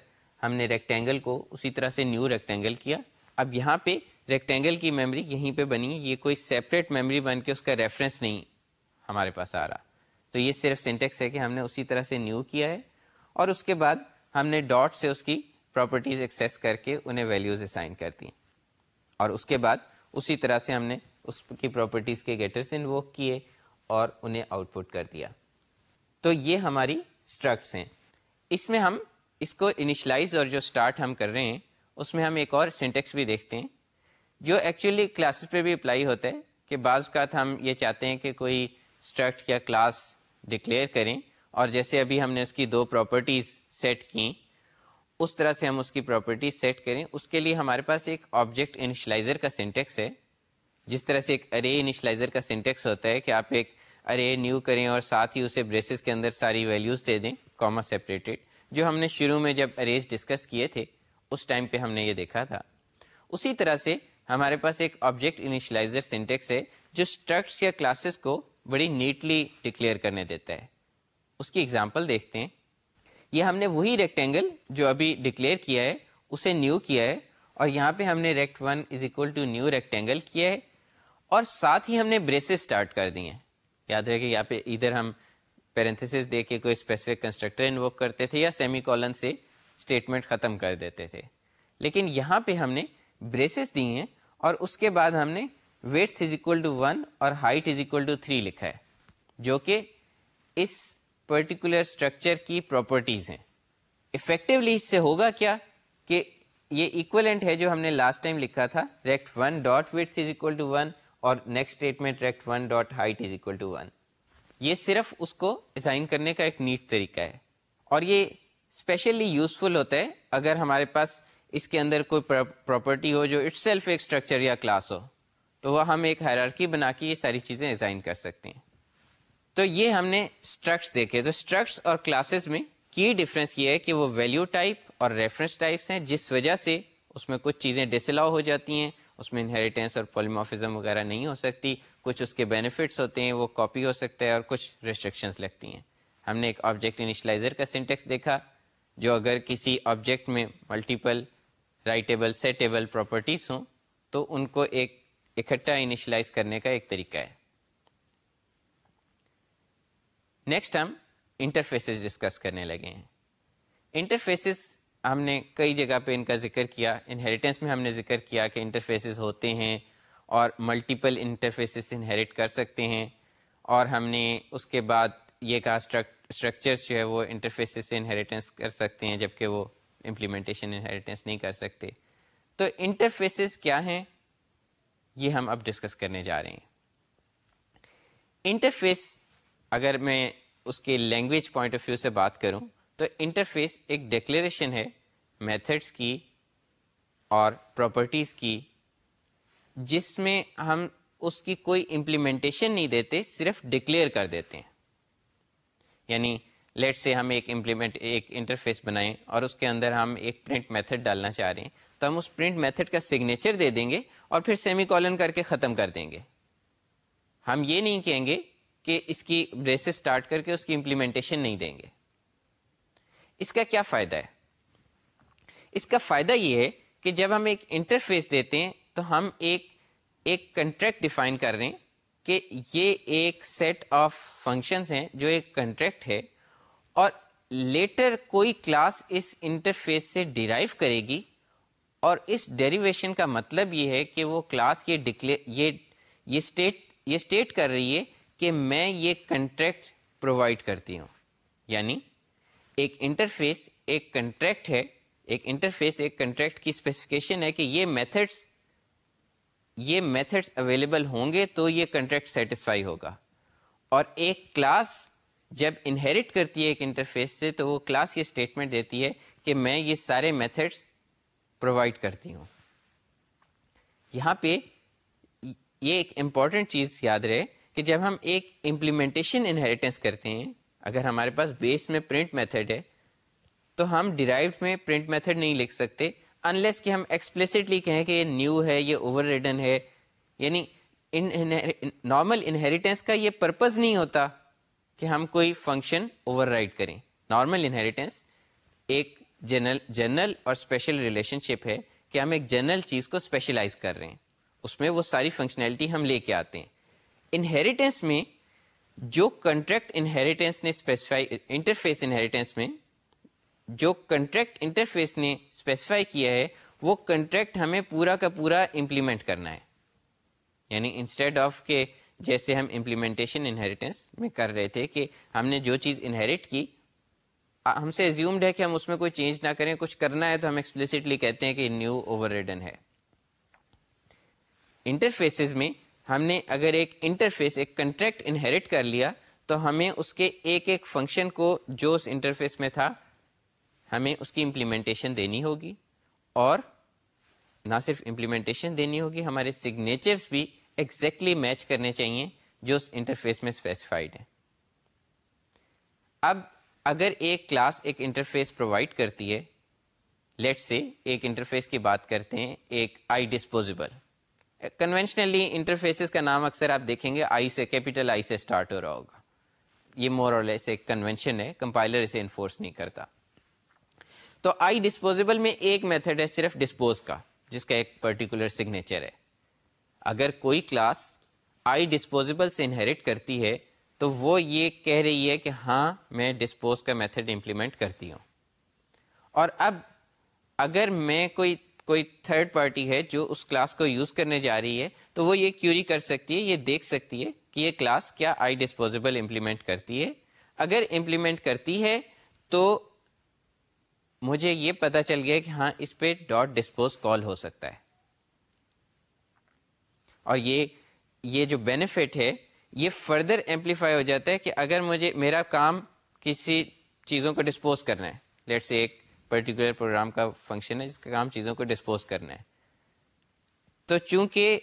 ہم نے ریکٹینگل کو اسی طرح سے نیو ریکٹینگل کیا۔ اب یہاں پہ ریکٹینگل کی میموری یہیں پہ بنی، یہ کوئی سیپریٹ میموری بن کے اس کا ریفرنس نہیں ہمارے پاس آ رہا۔ تو یہ صرف سینٹیکس ہے کہ ہم نے اسی طرح سے نیو کیا ہے اور اس کے بعد ہم نے ڈاٹ سے اس کی پراپرٹیز ایکسیس کر کے انہیں ویلیوز اسائن کر دی اور اس کے بعد اسی طرح سے ہم نے اس کی پراپرٹیز کے گیٹرس انووک کیے اور انہیں آؤٹ پٹ کر دیا۔ تو یہ ہماری اسٹرکٹس ہیں۔ اس میں ہم اس کو انیشلائز اور جو اسٹارٹ ہم کر رہے ہیں، اس میں ہم ایک اور سینٹیکس بھی دیکھتے ہیں، جو ایکچولی کلاسز پہ بھی اپلائی ہوتا ہے کہ بعض کا ہم یہ چاہتے ہیں کہ کوئی اسٹرکٹ یا کلاس ڈکلیئر کریں اور جیسے ابھی ہم نے اس کی دو پراپرٹیز سیٹ کی اس طرح سے ہم اس کی پراپرٹیز سیٹ کریں۔ اس کے لیے ہمارے پاس ایک آبجیکٹ انیشلائزر کا سینٹیکس ہے۔ جس طرح سے ایک ارے انیشلائزر کا سینٹیکس ہوتا ہے کہ آپ ایک ارے نیو کریں اور ساتھ ہی اسے بریسز کے اندر ساری ویلیوز دے دیں کاما سیپریٹڈ جو ہم نے شروع میں جب اریز ڈسکس کیے تھے، اس ٹائم پہ ہم نے یہ دیکھا تھا۔ اسی طرح سے ہمارے پاس ایک آبجیکٹ انیشلائزر سینٹیکس ہے، جو اسٹرکٹس یا کلاسز کو بڑی نیٹلی ڈکلیئر کرنے دیتا ہے۔ اس کی ایگزامپل دیکھتے ہیں۔ یہ ہم نے وہی ریکٹینگل جو ابھی ڈکلیئر کیا ہے، اسے نیو کیا ہے۔ اور یہاں پہ ہم نے rect one is equal to new rectangle کیا ہے۔ اور ساتھ ہی ہم نے بریسز اسٹارٹ کر دی ہیں۔ یاد رہے کہ یہاں پہ ادھر ہم پیرنتھس دے کے کوئی اسپیسیفک کنسٹرکٹر انوک کرتے تھے یا سیمی کالن سے اسٹیٹمنٹ ختم کر دیتے تھے۔ لیکن یہاں پہ ہم نے بریسز دی ہیں اور اس کے بعد ہم نے weight is equal to one اور height is equal to three لکھا ہے، جو کہ اس پرٹیکولر اسٹرکچر کی پراپرٹیز ہیں۔ افیکٹولی اس سے ہوگا کیا کہ یہ اکولنٹ ہے جو ہم نے لاسٹ ٹائم لکھا تھا rect one dot width is equal to one اور next statement rect one dot height is equal to one یہ صرف اس کو اسائن کرنے کا ایک نیٹ طریقہ ہے۔ اور یہ اسپیشلی یوزفل ہوتا ہے اگر ہمارے پاس اس کے اندر کوئی پراپرٹی ہو جو اٹ سیلف ایک اسٹرکچر یا کلاس ہو۔ تو وہ ہم ایک حیرارکی بنا کے یہ ساری چیزیں ڈیزائن کر سکتے ہیں۔ تو یہ ہم نے اسٹرکس دیکھے۔ تو اسٹرکس اور کلاسز میں کی ڈفرینس یہ ہے کہ وہ ویلیو ٹائپ اور ریفرنس ٹائپس ہیں، جس وجہ سے اس میں کچھ چیزیں ڈس الاؤ ہو جاتی ہیں۔ اس میں انہیریٹینس اور پولیموفزم وغیرہ نہیں ہو سکتی۔ کچھ اس کے بینیفٹس ہوتے ہیں، وہ کاپی ہو سکتا ہے اور کچھ ریسٹرکشنس لگتی ہیں۔ ہم نے ایک آبجیکٹ انیشلائزر کا سینٹیکس دیکھا، جو اگر کسی آبجیکٹ میں ملٹیپل رائٹیبل سیٹیبل پراپرٹیز ہوں، تو ان کو ایک اکٹھا انیشلائز کرنے کا ایک طریقہ ہے۔ نیکسٹ ہم انٹرفیسز ڈسکس کرنے لگے ہیں۔ انٹرفیسز ہم نے کئی جگہ پہ ان کا ذکر کیا۔ انہیریٹنس میں ہم نے ذکر کیا کہ انٹرفیسز ہوتے ہیں اور ملٹیپل انٹرفیسز انہیریٹ کر سکتے ہیں۔ اور ہم نے اس کے بعد یہ کہا اسٹرکچرس جو ہے وہ انٹرفیسز سے انہیریٹنس کر سکتے ہیں جبکہ وہ امپلیمنٹیشن انہیریٹنس نہیں کر سکتے۔ تو انٹرفیسز کیا ہیں؟ یہ ہم اب ڈسکس کرنے جا رہے ہیں۔ انٹرفیس اگر میں اس کے لینگویج پوائنٹ آف ویو سے بات کروں، تو انٹرفیس ایک ڈکلیریشن ہے میتھڈس کی اور پراپرٹیز کی، جس میں ہم اس کی کوئی امپلیمنٹیشن نہیں دیتے، صرف ڈکلیئر کر دیتے ہیں۔ یعنی لیٹ سے ہم ایک امپلیمنٹ ایک انٹرفیس بنائیں اور اس کے اندر ہم ایک پرنٹ میتھڈ ڈالنا چاہ رہے ہیں، تو ہم اس پرنٹ میتھڈ کا سگنیچر دے دیں گے اور پھر سیمی کالن کر کے ختم کر دیں گے۔ ہم یہ نہیں کہیں گے کہ اس کی بریسز اسٹارٹ کر کے اس کی امپلیمنٹیشن نہیں دیں گے۔ اس کا کیا فائدہ ہے؟ اس کا فائدہ یہ ہے کہ جب ہم ایک انٹرفیس دیتے ہیں تو ہم ایک ایک کنٹریکٹ ڈیفائن کر رہے ہیں کہ یہ ایک سیٹ آف فنکشنز ہیں جو ایک کنٹریکٹ ہے اور لیٹر کوئی کلاس اس انٹرفیس سے ڈیرائیو کرے گی اور اس ڈیریویشن کا مطلب یہ ہے کہ وہ کلاس یہ ڈکلیئر یہ یہ اسٹیٹ یہ اسٹیٹ کر رہی ہے کہ میں یہ کنٹریکٹ پرووائڈ کرتی ہوں۔ یعنی ایک انٹرفیس ایک کنٹریکٹ ہے، ایک انٹرفیس ایک کنٹریکٹ کی اسپیسیفکیشن ہے کہ یہ میتھڈس یہ میتھڈس اویلیبل ہوں گے تو یہ کنٹریکٹ سیٹسفائی ہوگا۔ اور ایک کلاس جب انہیریٹ کرتی ہے ایک انٹرفیس سے تو وہ کلاس یہ اسٹیٹمنٹ دیتی ہے کہ میں یہ سارے میتھڈس پرووائڈ کرتی ہوں۔ یہاں پہ یہ ایک امپورٹنٹ چیز یاد رہے کہ جب ہم ایک امپلیمنٹیشن انہیریٹنس کرتے ہیں، اگر ہمارے پاس بیس میں پرنٹ میتھڈ ہے، تو ہم ڈیرائیوڈ میں پرنٹ میتھڈ نہیں لکھ سکتے انلیس کہ ہم ایکسپلسٹلی کہیں کہ یہ نیو ہے، یہ اوور ریڈن ہے۔ یعنی نارمل انہیریٹینس کا یہ پرپز نہیں ہوتا کہ ہم کوئی فنکشن اوور رائڈ کریں۔ نارمل انہیریٹینس ایک جنرل جنرل اور اسپیشل ریلیشن شپ ہے کہ ہم ایک جنرل چیز کو اسپیشلائز کر رہے ہیں۔ اس میں وہ ساری فنکشنلٹی ہم لے کے آتے ہیں۔ انہیریٹینس میں جو کنٹریکٹ انہیریٹینس نے اسپیسیفائی انٹرفیس انہیریٹینس میں جو کنٹریکٹ انٹرفیس نے اسپیسیفائی کیا ہے، وہ کنٹریکٹ ہمیں پورا کا پورا امپلیمنٹ کرنا ہے۔ یعنی انسٹیڈ آف کے جیسے ہم امپلیمنٹیشن انہیریٹینس میں کر رہے تھے کہ ہم نے جو چیز انہیریٹ کی ہم سے ایزیومڈ ہے کہ ہم اس میں کوئی چینج نہ کریں، کچھ کرنا ہے تو ہم ایکسپلسٹلی کہتے ہیں کہ نیو اوور ریڈن ہے۔ انٹرفیسز میں ہم نے اگر ایک انٹرفیس ایک کنٹریکٹ انہیریٹ کر لیا تو ہمیں اس کے ایک ایک فنکشن کو جو اس انٹرفیس میں تھا، ہمیں اس کی امپلیمنٹیشن دینی ہوگی۔ اور نہ صرف امپلیمنٹیشن دینی ہوگی، ہمارے سگنیچرس بھی ایگزیکٹلی exactly میچ کرنے چاہیے جو اس انٹرفیس میں اسپیسیفائڈ ہیں۔ اب اگر ایک کلاس ایک انٹرفیس پرووائڈ کرتی ہے لیٹ سے ایک انٹرفیس کی بات کرتے ہیں، ایک آئی ڈسپوزیبل کنوینشنلی انٹرفیسز کا نام اکثر آپ دیکھیں گے آئی سے کیپیٹل آئی سے اسٹارٹ ہو رہا ہوگا. یہ مور اور لیس ایک کنوینشن ہے کمپائلر اسے انفورس نہیں کرتا. تو آئی ڈسپوزیبل میں ایک میتھڈ ہے صرف ڈسپوز کا، جس کا ایک پرٹیکولر سگنیچر ہے. اگر کوئی کلاس آئی ڈسپوزیبل سے انہیریٹ کرتی ہے تو وہ یہ کہہ رہی ہے کہ ہاں میں ڈسپوز کا میتھڈ امپلیمنٹ کرتی ہوں۔ اور اب اگر میں کوئی کوئی تھرڈ پارٹی ہے جو اس کلاس کو یوز کرنے جا رہی ہے، تو وہ یہ کیوری کر سکتی ہے، یہ دیکھ سکتی ہے کہ یہ کلاس کیا آئی ڈسپوزیبل امپلیمنٹ کرتی ہے۔ اگر امپلیمنٹ کرتی ہے، تو مجھے یہ پتا چل گیا کہ ہاں اس پہ ڈاٹ ڈسپوز کال ہو سکتا ہے۔ اور یہ یہ جو بینیفٹ ہے یہ فردر ایمپلیفائی ہو جاتا ہے کہ اگر مجھے میرا کام کسی چیزوں کو ڈسپوز کرنا ہے لیٹ سے ایک پرٹیکولر پروگرام کا فنکشن ہے، جس کا کام چیزوں کو ڈسپوز کرنا ہے۔ تو چونکہ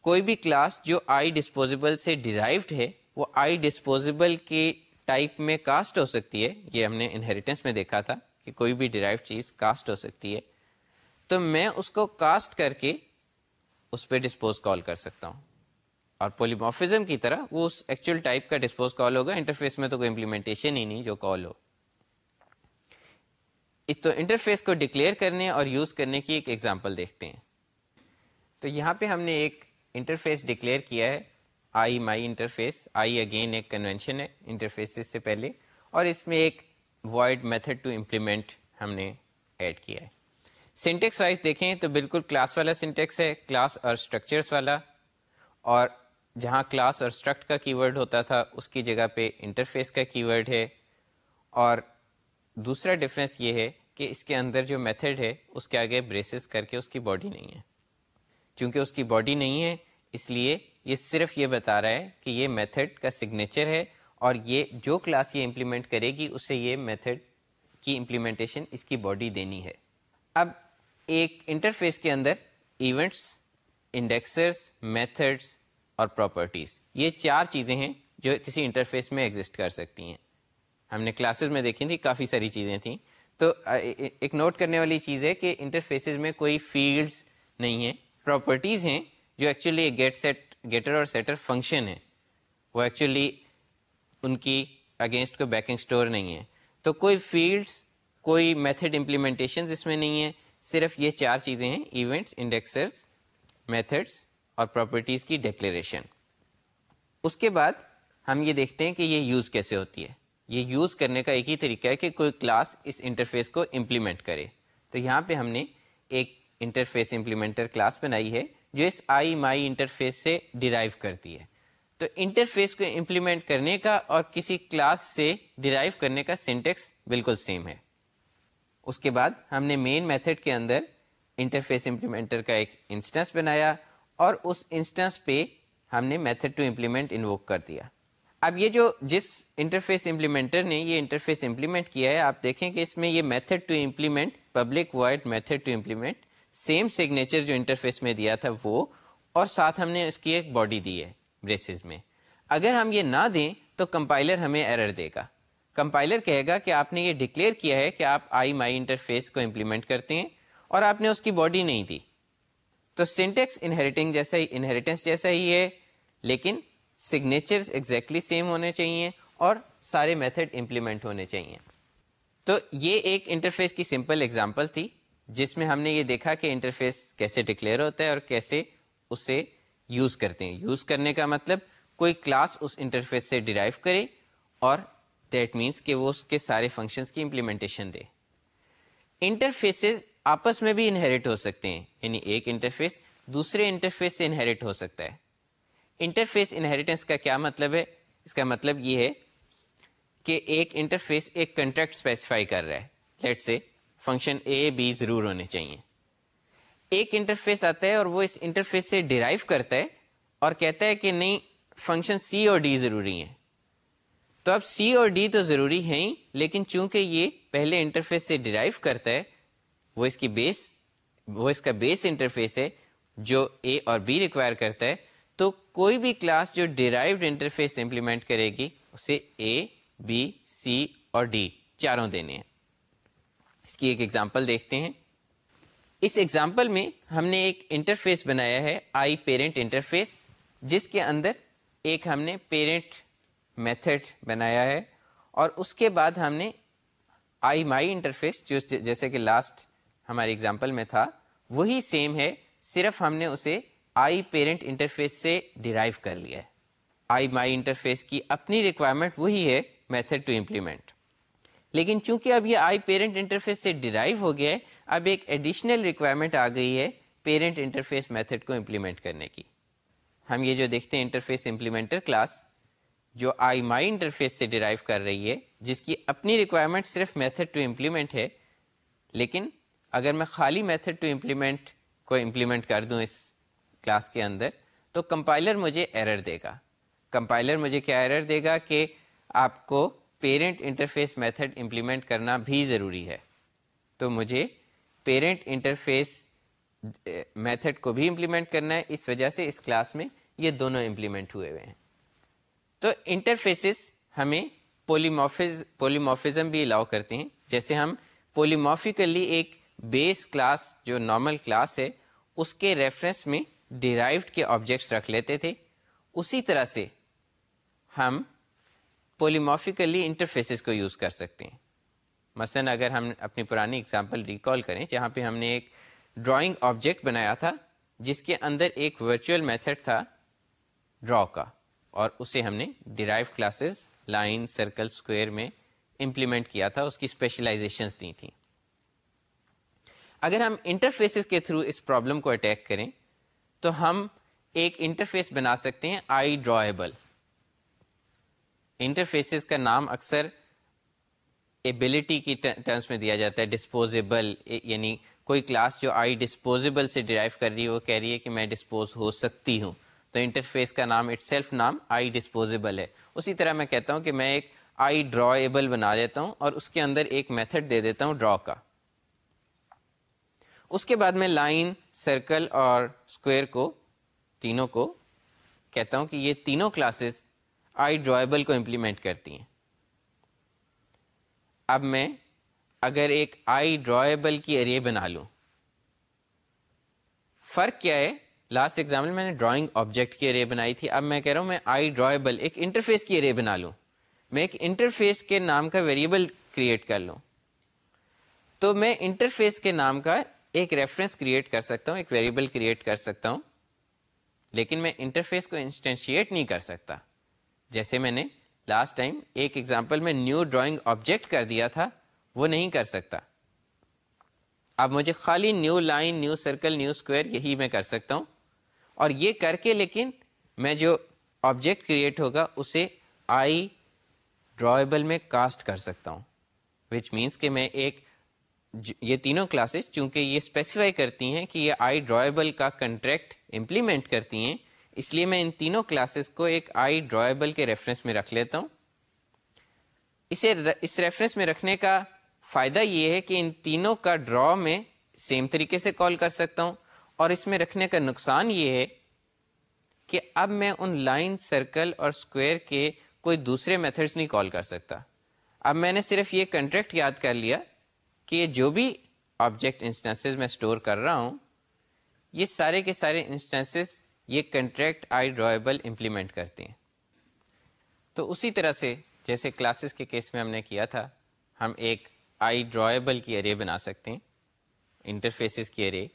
کوئی بھی کلاس جو آئی ڈسپوزیبل سے ڈیرائیوڈ ہے، وہ آئی ڈسپوزیبل کی ٹائپ میں کاسٹ ہو سکتی ہے۔ یہ ہم نے انہیریٹنس میں دیکھا تھا کہ کوئی بھی ڈیرائیو چیز کاسٹ ہو سکتی ہے۔ تو میں اس کو کاسٹ کر کے اس پہ ڈسپوز کال کر سکتا ہوں۔ اور پولیموفزم کی طرح وہ اس ایکچوئل ٹائپ کا ڈسپوز کال ہوگا. انٹرفیس میں تو کوئی امپلیمنٹیشن ہی نہیں جو کال ہو. اس تو انٹرفیس کو ڈکلیئر کرنے اور یوز کرنے کی ایک ایگزامپل دیکھتے ہیں. تو یہاں پہ ہم نے ایک انٹرفیس ڈکلیئر کیا ہے. I my interface I again ایک کنوینشن ہے انٹرفیس سے پہلے. اور اس میں ایک وائڈ میتھڈ ٹو امپلیمنٹ ہم نے ایڈ کیا ہے. سنٹیکس وائز دیکھیں تو بالکل کلاس والا سنٹیکس ہے. کلاس اور اسٹرکچرس والا. اور جہاں کلاس اور اسٹرکٹ کا کی ورڈ ہوتا تھا، اس کی جگہ پہ انٹرفیس کا کی ورڈ ہے۔ اور دوسرا ڈفرینس یہ ہے کہ اس کے اندر جو میتھڈ ہے، اس کے آگے بریسز کر کے اس کی باڈی نہیں ہے۔ چونکہ اس کی باڈی نہیں ہے، اس لیے یہ صرف یہ بتا رہا ہے کہ یہ میتھڈ کا سگنیچر ہے۔ اور یہ جو کلاس یہ امپلیمنٹ کرے گی، اسے یہ میتھڈ کی امپلیمنٹیشن اس کی باڈی دینی ہے۔ اب ایک انٹرفیس کے اندر ایونٹس انڈیکسرس میتھڈس اور پراپرٹیز یہ چار چیزیں ہیں جو کسی انٹرفیس میں ایگزٹ کر سکتی ہیں. ہم نے کلاسز میں دیکھی تھی، کافی ساری چیزیں تھیں. تو ایک نوٹ کرنے والی چیز ہے کہ انٹرفیسز میں کوئی فیلڈس نہیں ہیں. پراپرٹیز ہیں جو ایکچولی گیٹ سیٹ گیٹر اور سیٹر فنکشن ہے وہ ایکچولی ان کی اگینسٹ کوئی بیکنگ اسٹور نہیں ہے تو کوئی فیلڈس کوئی میتھڈ امپلیمنٹیشن اس میں نہیں ہے صرف یہ چار چیزیں ہیں ایونٹس انڈیکسرس میتھڈس اور پراپرٹیز کی ڈکلیریشن اس کے بعد ہم یہ دیکھتے ہیں کہ یہ یوز کیسے ہوتی ہے۔ یہ یوز کرنے کا ایک ہی طریقہ ہے کہ کوئی کلاس اس انٹرفیس کو امپلیمنٹ کرے۔ تو یہاں پہ ہم نے ایک انٹرفیس امپلیمنٹر کلاس بنائی ہے جو اس آئی مائی انٹرفیس سے ڈیرائیو کرتی ہے۔ تو انٹرفیس کو امپلیمنٹ کرنے کا اور کسی کلاس سے ڈیرائیو کرنے کا سینٹیکس بالکل سیم ہے۔ اس کے بعد ہم نے مین میتھڈ کے اندر انٹرفیس امپلیمنٹر کا ایک انسٹنس بنایا۔ اور اس انسٹنس پہ ہم نے میتھڈ ٹو امپلیمنٹ انووک کر دیا۔ اب یہ جو جس انٹرفیس امپلیمنٹر نے یہ انٹرفیس امپلیمنٹ کیا ہے، آپ دیکھیں کہ اس میں یہ method to implement public void method to implement same signature جو انٹرفیس میں دیا تھا وہ، اور ساتھ ہم نے اس کی ایک باڈی دی ہے بریسز میں۔ اگر ہم یہ نہ دیں تو کمپائلر ہمیں ایرر دے گا۔ کمپائلر کہے گا کہ آپ نے یہ ڈکلیئر کیا ہے کہ آپ آئی مائی انٹرفیس کو امپلیمنٹ کرتے ہیں اور آپ نے اس کی باڈی نہیں دی۔ تو سینٹیکس انہیریٹنگ جیسا ہی انہیریٹنس جیسا ہی ہے، لیکن سگنیچر ایگزیکٹلی سیم ہونے چاہیے اور سارے میتھڈ امپلیمنٹ ہونے چاہیے۔ تو یہ ایک انٹرفیس کی سمپل اگزامپل تھی، جس میں ہم نے یہ دیکھا کہ انٹرفیس کیسے ڈکلیئر ہوتا ہے اور کیسے اسے یوز کرتے ہیں۔ یوز کرنے کا مطلب کوئی کلاس اس انٹرفیس سے ڈرائیو کرے اور دیٹ مینس کہ وہ اس کے سارے فنکشنز کی امپلیمنٹیشن دے۔ انٹرفیسز آپس میں بھی انہیریٹ ہو سکتے ہیں۔ یعنی ایک انٹرفیس دوسرے انٹرفیس سے انہیریٹ ہو سکتا ہے۔ انٹرفیس انہیریٹنس کا کیا مطلب ہے؟ اس کا مطلب یہ ہے کہ ایک انٹرفیس ایک کنٹریکٹ اسپیسیفائی کر رہا ہے۔ لیٹ سے فنکشن اے بی ضرور ہونے چاہیے۔ ایک انٹرفیس آتا ہے اور وہ اس انٹرفیس سے ڈیرائیو کرتا ہے اور کہتا ہے کہ نہیں فنکشن سی اور ڈی ضروری ہیں۔ تو اب سی اور ڈی تو ضروری ہیں ہی، لیکن چونکہ یہ پہلے انٹرفیس سے ڈیرائیو کرتا ہے وہ اس کی بیس، وہ اس کا بیس انٹرفیس ہے جو اے اور بی ریکوائر کرتا ہے، تو کوئی بھی کلاس جو ڈیرائیوڈ انٹرفیس امپلیمنٹ کرے گی، اسے اے بی سی اور ڈی چاروں دینے ہیں۔ اس کی ایک ایگزامپل دیکھتے ہیں۔ اس ایگزامپل میں ہم نے ایک انٹرفیس بنایا ہے آئی پیرنٹ انٹرفیس جس کے اندر ایک ہم نے پیرنٹ میتھڈ بنایا ہے، اور اس کے بعد ہم نے آئی مائی انٹرفیس جو جیسے کہ لاسٹ ہماری ایگزامپل میں تھا، وہی سیم ہے، صرف ہم نے اسے آئی پیرنٹ انٹرفیس سے ڈیرائیو کر لیا ہے۔ آئی مائی انٹرفیس کی اپنی ریکوائرمنٹ وہی ہے میتھڈ ٹو امپلیمنٹ لیکن چونکہ اب یہ آئی پیرنٹ انٹرفیس سے ڈیرائیو ہو گیا ہے، اب ایک ایڈیشنل ریکوائرمنٹ آ گئی ہے پیرنٹ انٹرفیس میتھڈ کو امپلیمنٹ کرنے کی۔ ہم یہ جو دیکھتے ہیں انٹرفیس امپلیمنٹر کلاس جو آئی مائی انٹرفیس سے ڈیرائیو کر رہی ہے، جس کی اپنی ریکوائرمنٹ صرف میتھڈ ٹو امپلیمنٹ ہے، لیکن اگر میں خالی میتھڈ ٹو امپلیمنٹ کو امپلیمنٹ کر دوں اس کلاس کے اندر، تو کمپائلر مجھے ایرر دے گا۔ کمپائلر مجھے کیا ایرر دے گا کہ آپ کو پیرنٹ انٹرفیس میتھڈ امپلیمنٹ کرنا بھی ضروری ہے۔ تو مجھے پیرنٹ انٹرفیس میتھڈ کو بھی امپلیمنٹ کرنا ہے۔ اس وجہ سے اس کلاس میں یہ دونوں امپلیمنٹ ہوئے ہوئے ہیں۔ تو انٹرفیسز ہمیں پولیموفز پولیموفزم بھی الاؤ کرتے ہیں۔ جیسے ہم پولیموفیکلی ایک بیس کلاس جو نارمل کلاس ہے، اس کے ریفرنس میں ڈیرائیوڈ کے آبجیکٹس رکھ لیتے تھے۔ اسی طرح سے ہم پولیموفیکلی انٹرفیسز کو یوز کر سکتے ہیں۔ مثلا اگر ہم اپنی پرانی اگزامپل ریکال کریں، جہاں پہ ہم نے ایک ڈرائنگ آبجیکٹ بنایا تھا، جس کے اندر ایک ورچوئل میتھڈ تھا ڈرا کا، اور اسے ہم نے derive classes line circle square میں امپلیمنٹ کیا تھا، اس کی اسپیشلائزیشنس دی تھیں۔ اگر ہم انٹرفیسز کے تھرو اس پرابلم کو اٹیک کریں، تو ہم ایک انٹرفیس بنا سکتے ہیں آئی ڈرائیبل انٹرفیسز کا نام اکثر ایبلٹی کی ٹرمس میں دیا جاتا ہے ڈسپوزیبل یعنی کوئی کلاس جو آئی ڈسپوزیبل سے ڈرائیو کر رہی ہے، وہ کہہ رہی ہے کہ میں ڈسپوز ہو سکتی ہوں۔ تو انٹرفیس کا نام اٹ سیلف نام آئی ڈسپوزیبل ہے۔ اسی طرح میں کہتا ہوں کہ میں ایک آئی ڈرائیبل بنا دیتا ہوں اور اس کے اندر ایک میتھڈ دے دیتا ہوں ڈرا کا۔ اس کے بعد میں لائن، سرکل اور اسکوئر کو، تینوں کو کہتا ہوں کہ یہ تینوں کلاسز آئی ڈرائیبل کو امپلیمنٹ کرتی ہیں۔ اب میں اگر ایک آئی ڈرائیبل کی ارے بنا لوں۔ فرق کیا ہے؟ لاسٹ ایگزامپل میں نے ڈرائنگ آبجیکٹ کی ارے بنائی تھی۔ اب میں کہہ رہا ہوں میں آئی ڈرائیبل ایک انٹرفیس کی ارے بنا لوں۔ میں ایک انٹرفیس کے نام کا ویریبل کریٹ کر لوں۔ تو میں انٹرفیس کے نام کا ایک ریفرنس کریٹ کر سکتا ہوں، ایک ویریبل کریٹ کر سکتا ہوں، لیکن میں انٹرفیس کو انسٹینشیٹ نہیں کر سکتا۔ جیسے میں نے لاسٹ ٹائم ایک ایگزامپل میں نیو ڈرائنگ آبجیکٹ کر دیا تھا، وہ نہیں کر سکتا۔ اب مجھے خالی new line new circle new square یہی میں کر سکتا ہوں۔ اور یہ کر کے لیکن میں جو آبجیکٹ کریٹ ہوگا، اسے آئی ڈرائیبل میں کاسٹ کر سکتا ہوں۔ وچ مینس کہ میں ایک یہ تینوں کلاسز چونکہ یہ اسپیسیفائی کرتی ہیں کہ یہ آئی ڈرائیبل کا کنٹریکٹ امپلیمنٹ کرتی ہیں، اس لیے میں ان تینوں کلاسز کو ایک آئی ڈرائیبل کے ریفرنس میں رکھ لیتا ہوں۔ اسے اس ریفرنس میں رکھنے کا فائدہ یہ ہے کہ ان تینوں کا ڈرا میں سیم طریقے سے کال کر سکتا ہوں۔ اور اس میں رکھنے کا نقصان یہ ہے کہ اب میں ان لائن سرکل اور اسکوئر کے کوئی دوسرے میتھڈس نہیں کال کر سکتا۔ اب میں نے صرف یہ کنٹریکٹ یاد کر لیا کہ جو بھی آبجیکٹ انسٹنس میں اسٹور کر رہا ہوں، یہ سارے کے سارے انسٹنس یہ کنٹریکٹ آئی ڈرائبل امپلیمنٹ کرتے ہیں۔ تو اسی طرح سے جیسے کلاسز کے کیس میں ہم نے کیا تھا، ہم ایک آئی ڈرائبل کی ارے بنا سکتے ہیں انٹرفیسز کی ارے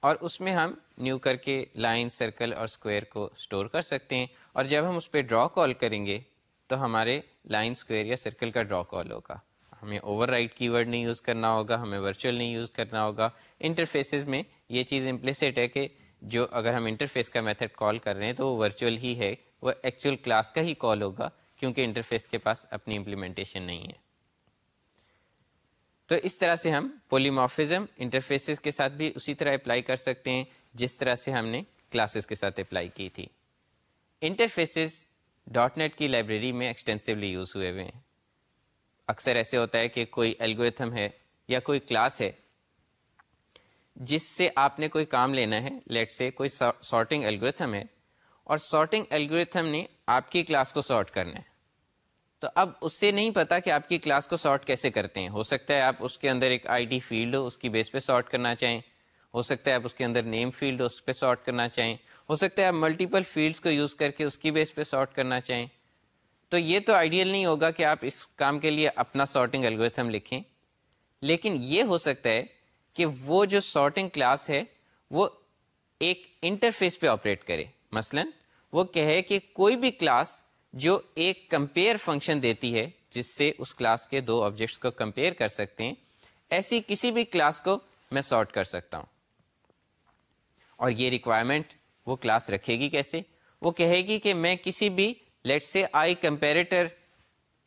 اور اس میں ہم نیو کر کے لائن سرکل اور اسکوئر کو اسٹور کر سکتے ہیں۔ اور جب ہم اس پہ ڈرا کال کریں گے، تو ہمارے لائن اسکوئر یا سرکل کا ڈرا کال ہوگا۔ ہمیں اوور رائٹ کی ورڈ نہیں یوز کرنا ہوگا، ہمیں ورچوئل نہیں یوز کرنا ہوگا۔ انٹرفیسز میں یہ چیز امپلیسٹ ہے کہ جو اگر ہم انٹرفیس کا میتھڈ کال کر رہے ہیں تو وہ ورچوئل ہی ہے، وہ ایکچوئل کلاس کا ہی کال ہوگا کیونکہ انٹرفیس کے پاس اپنی امپلیمنٹیشن نہیں ہے۔ تو اس طرح سے ہم پولیموفزم انٹرفیسز کے ساتھ بھی اسی طرح اپلائی کر سکتے ہیں جس طرح سے ہم نے کلاسز کے ساتھ اپلائی کی تھی۔ انٹرفیسز ڈاٹ نیٹ کی لائبریری میں ایکسٹینسولی یوز ہوئے ہوئے ہیں۔ اکثر ایسے ہوتا ہے کہ کوئی الگوریتھم ہے یا کوئی کلاس ہے، جس سے آپ نے کوئی کام لینا ہے لیٹ سے کوئی سارٹنگ الگوریتھم ہے، اور سارٹنگ الگوریتھم نے آپ کی کلاس کو سارٹ کرنا ہے۔ تو اب اس سے نہیں پتا کہ آپ کی کلاس کو سارٹ کیسے کرتے ہیں۔ ہو سکتا ہے آپ اس کے اندر ایک آئی ڈی فیلڈ ہو، اس کی بیس پہ سارٹ کرنا چاہیں۔ ہو سکتا ہے آپ اس کے اندر نیم فیلڈ ہو، اس پہ سارٹ کرنا چاہیں۔ ہو سکتا ہے آپ ملٹیپل فیلڈس کو یوز کر کے اس کی بیس پہ سارٹ کرنا چاہیں۔ تو یہ تو آئیڈیل نہیں ہوگا کہ آپ اس کام کے لیے اپنا سارٹنگ الگوریتھم لکھیں۔ لیکن یہ ہو سکتا ہے کہ وہ جو سارٹنگ کلاس ہے، وہ ایک انٹرفیس پہ آپریٹ کرے۔ مثلا وہ کہے کہ کوئی بھی کلاس جو ایک کمپیئر فنکشن دیتی ہے، جس سے اس کلاس کے دو آبجیکٹس کو کمپیئر کر سکتے ہیں، ایسی کسی بھی کلاس کو میں سارٹ کر سکتا ہوں۔ اور یہ ریکوائرمنٹ وہ کلاس رکھے گی کیسے؟ وہ کہے گی کہ میں کسی بھی لیٹ سے آئی کمپیریٹر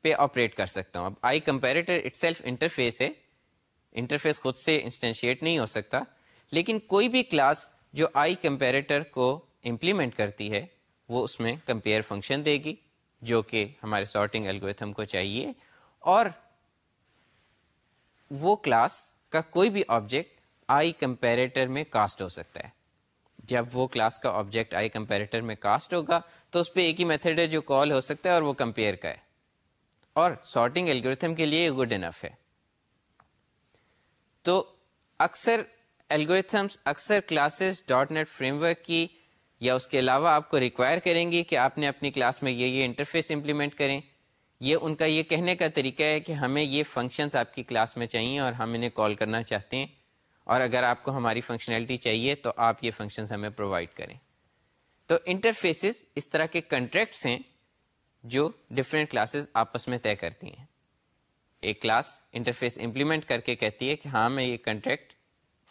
پہ آپریٹ کر سکتا ہوں. اب I comparator itself interface ہے. انٹرفیس خود سے انسٹینشیٹ نہیں ہو سکتا. لیکن کوئی بھی کلاس جو آئی کمپیریٹر کو امپلیمنٹ کرتی ہے، وہ اس میں کمپیئر فنکشن دے گی، جو کہ ہمارے سارٹنگ الگوریتھم کو چاہیے. اور وہ کلاس کا کوئی بھی آبجیکٹ آئی کمپیریٹر میں کاسٹ ہو سکتا ہے. جب وہ کلاس کا آبجیکٹ آئی کمپیریٹر میں کاسٹ ہوگا تو اس پہ ایک ہی میتھڈ ہے جو کال ہو سکتا ہے اور وہ کمپیئر کا ہے اور سارٹنگ الگوریتھم کے لیے گڈ انف ہے۔ تو اکثر الگوریتھمس اکثر classes dot net framework کی یا اس کے علاوہ آپ کو ریکوائر کریں گی کہ آپ نے اپنی کلاس میں یہ یہ انٹرفیس امپلیمنٹ کریں۔ یہ ان کا یہ کہنے کا طریقہ ہے کہ ہمیں یہ فنکشنز آپ کی کلاس میں چاہیے اور ہم انہیں کال کرنا چاہتے ہیں۔ اور اگر آپ کو ہماری فنکشنلٹی چاہیے تو آپ یہ فنکشنز ہمیں پرووائڈ کریں۔ تو انٹرفیسز اس طرح کے کنٹریکٹس ہیں جو ڈفرینٹ کلاسز آپس میں طے کرتی ہیں۔ ایک کلاس انٹرفیس امپلیمنٹ کر کے کہتی ہے کہ ہاں میں یہ کنٹریکٹ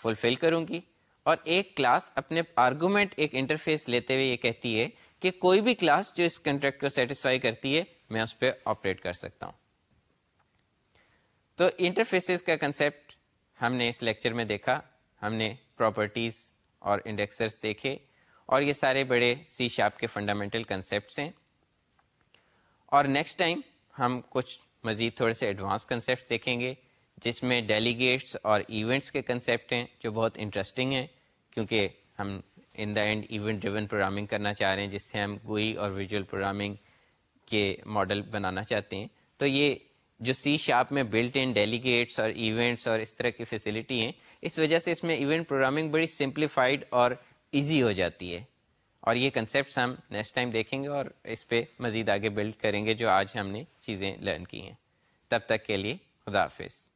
فلفل کروں گی۔ اور ایک کلاس اپنے آرگومنٹ ایک انٹرفیس لیتے ہوئے یہ کہتی ہے کہ کوئی بھی کلاس جو اس کنٹریکٹ کو سیٹسفائی کرتی ہے، میں اس پہ آپریٹ کر سکتا ہوں۔ تو انٹرفیسز کا کنسپٹ ہم نے اس لیکچر میں دیکھا، ہم نے پراپرٹیز اور انڈیکسرز دیکھے اور یہ سارے بڑے سی شاپ کے فنڈامنٹل کنسیپٹس ہیں۔ اور نیکسٹ ٹائم ہم کچھ مزید تھوڑے سے ایڈوانس کنسیپٹس دیکھیں گے، جس میں ڈیلیگیٹس اور ایونٹس کے کنسیپٹ ہیں، جو بہت انٹرسٹنگ ہیں، کیونکہ ہم in the end event driven programming کرنا چاہ رہے ہیں، جس سے ہم گوئی اور ویژول پروگرامنگ کے ماڈل بنانا چاہتے ہیں۔ تو یہ جو سی شاپ میں بلٹ ان ڈیلیگیٹس اور ایونٹس اور اس طرح کی فیسلٹی ہیں، اس وجہ سے اس میں ایونٹ پروگرامنگ بڑی سمپلیفائڈ اور ایزی ہو جاتی ہے۔ اور یہ کنسیپٹس ہم نیکسٹ ٹائم دیکھیں گے اور اس پہ مزید آگے بلڈ کریں گے جو آج ہم نے چیزیں لرن کی ہیں۔ تب تک کے لیے خدا حافظ۔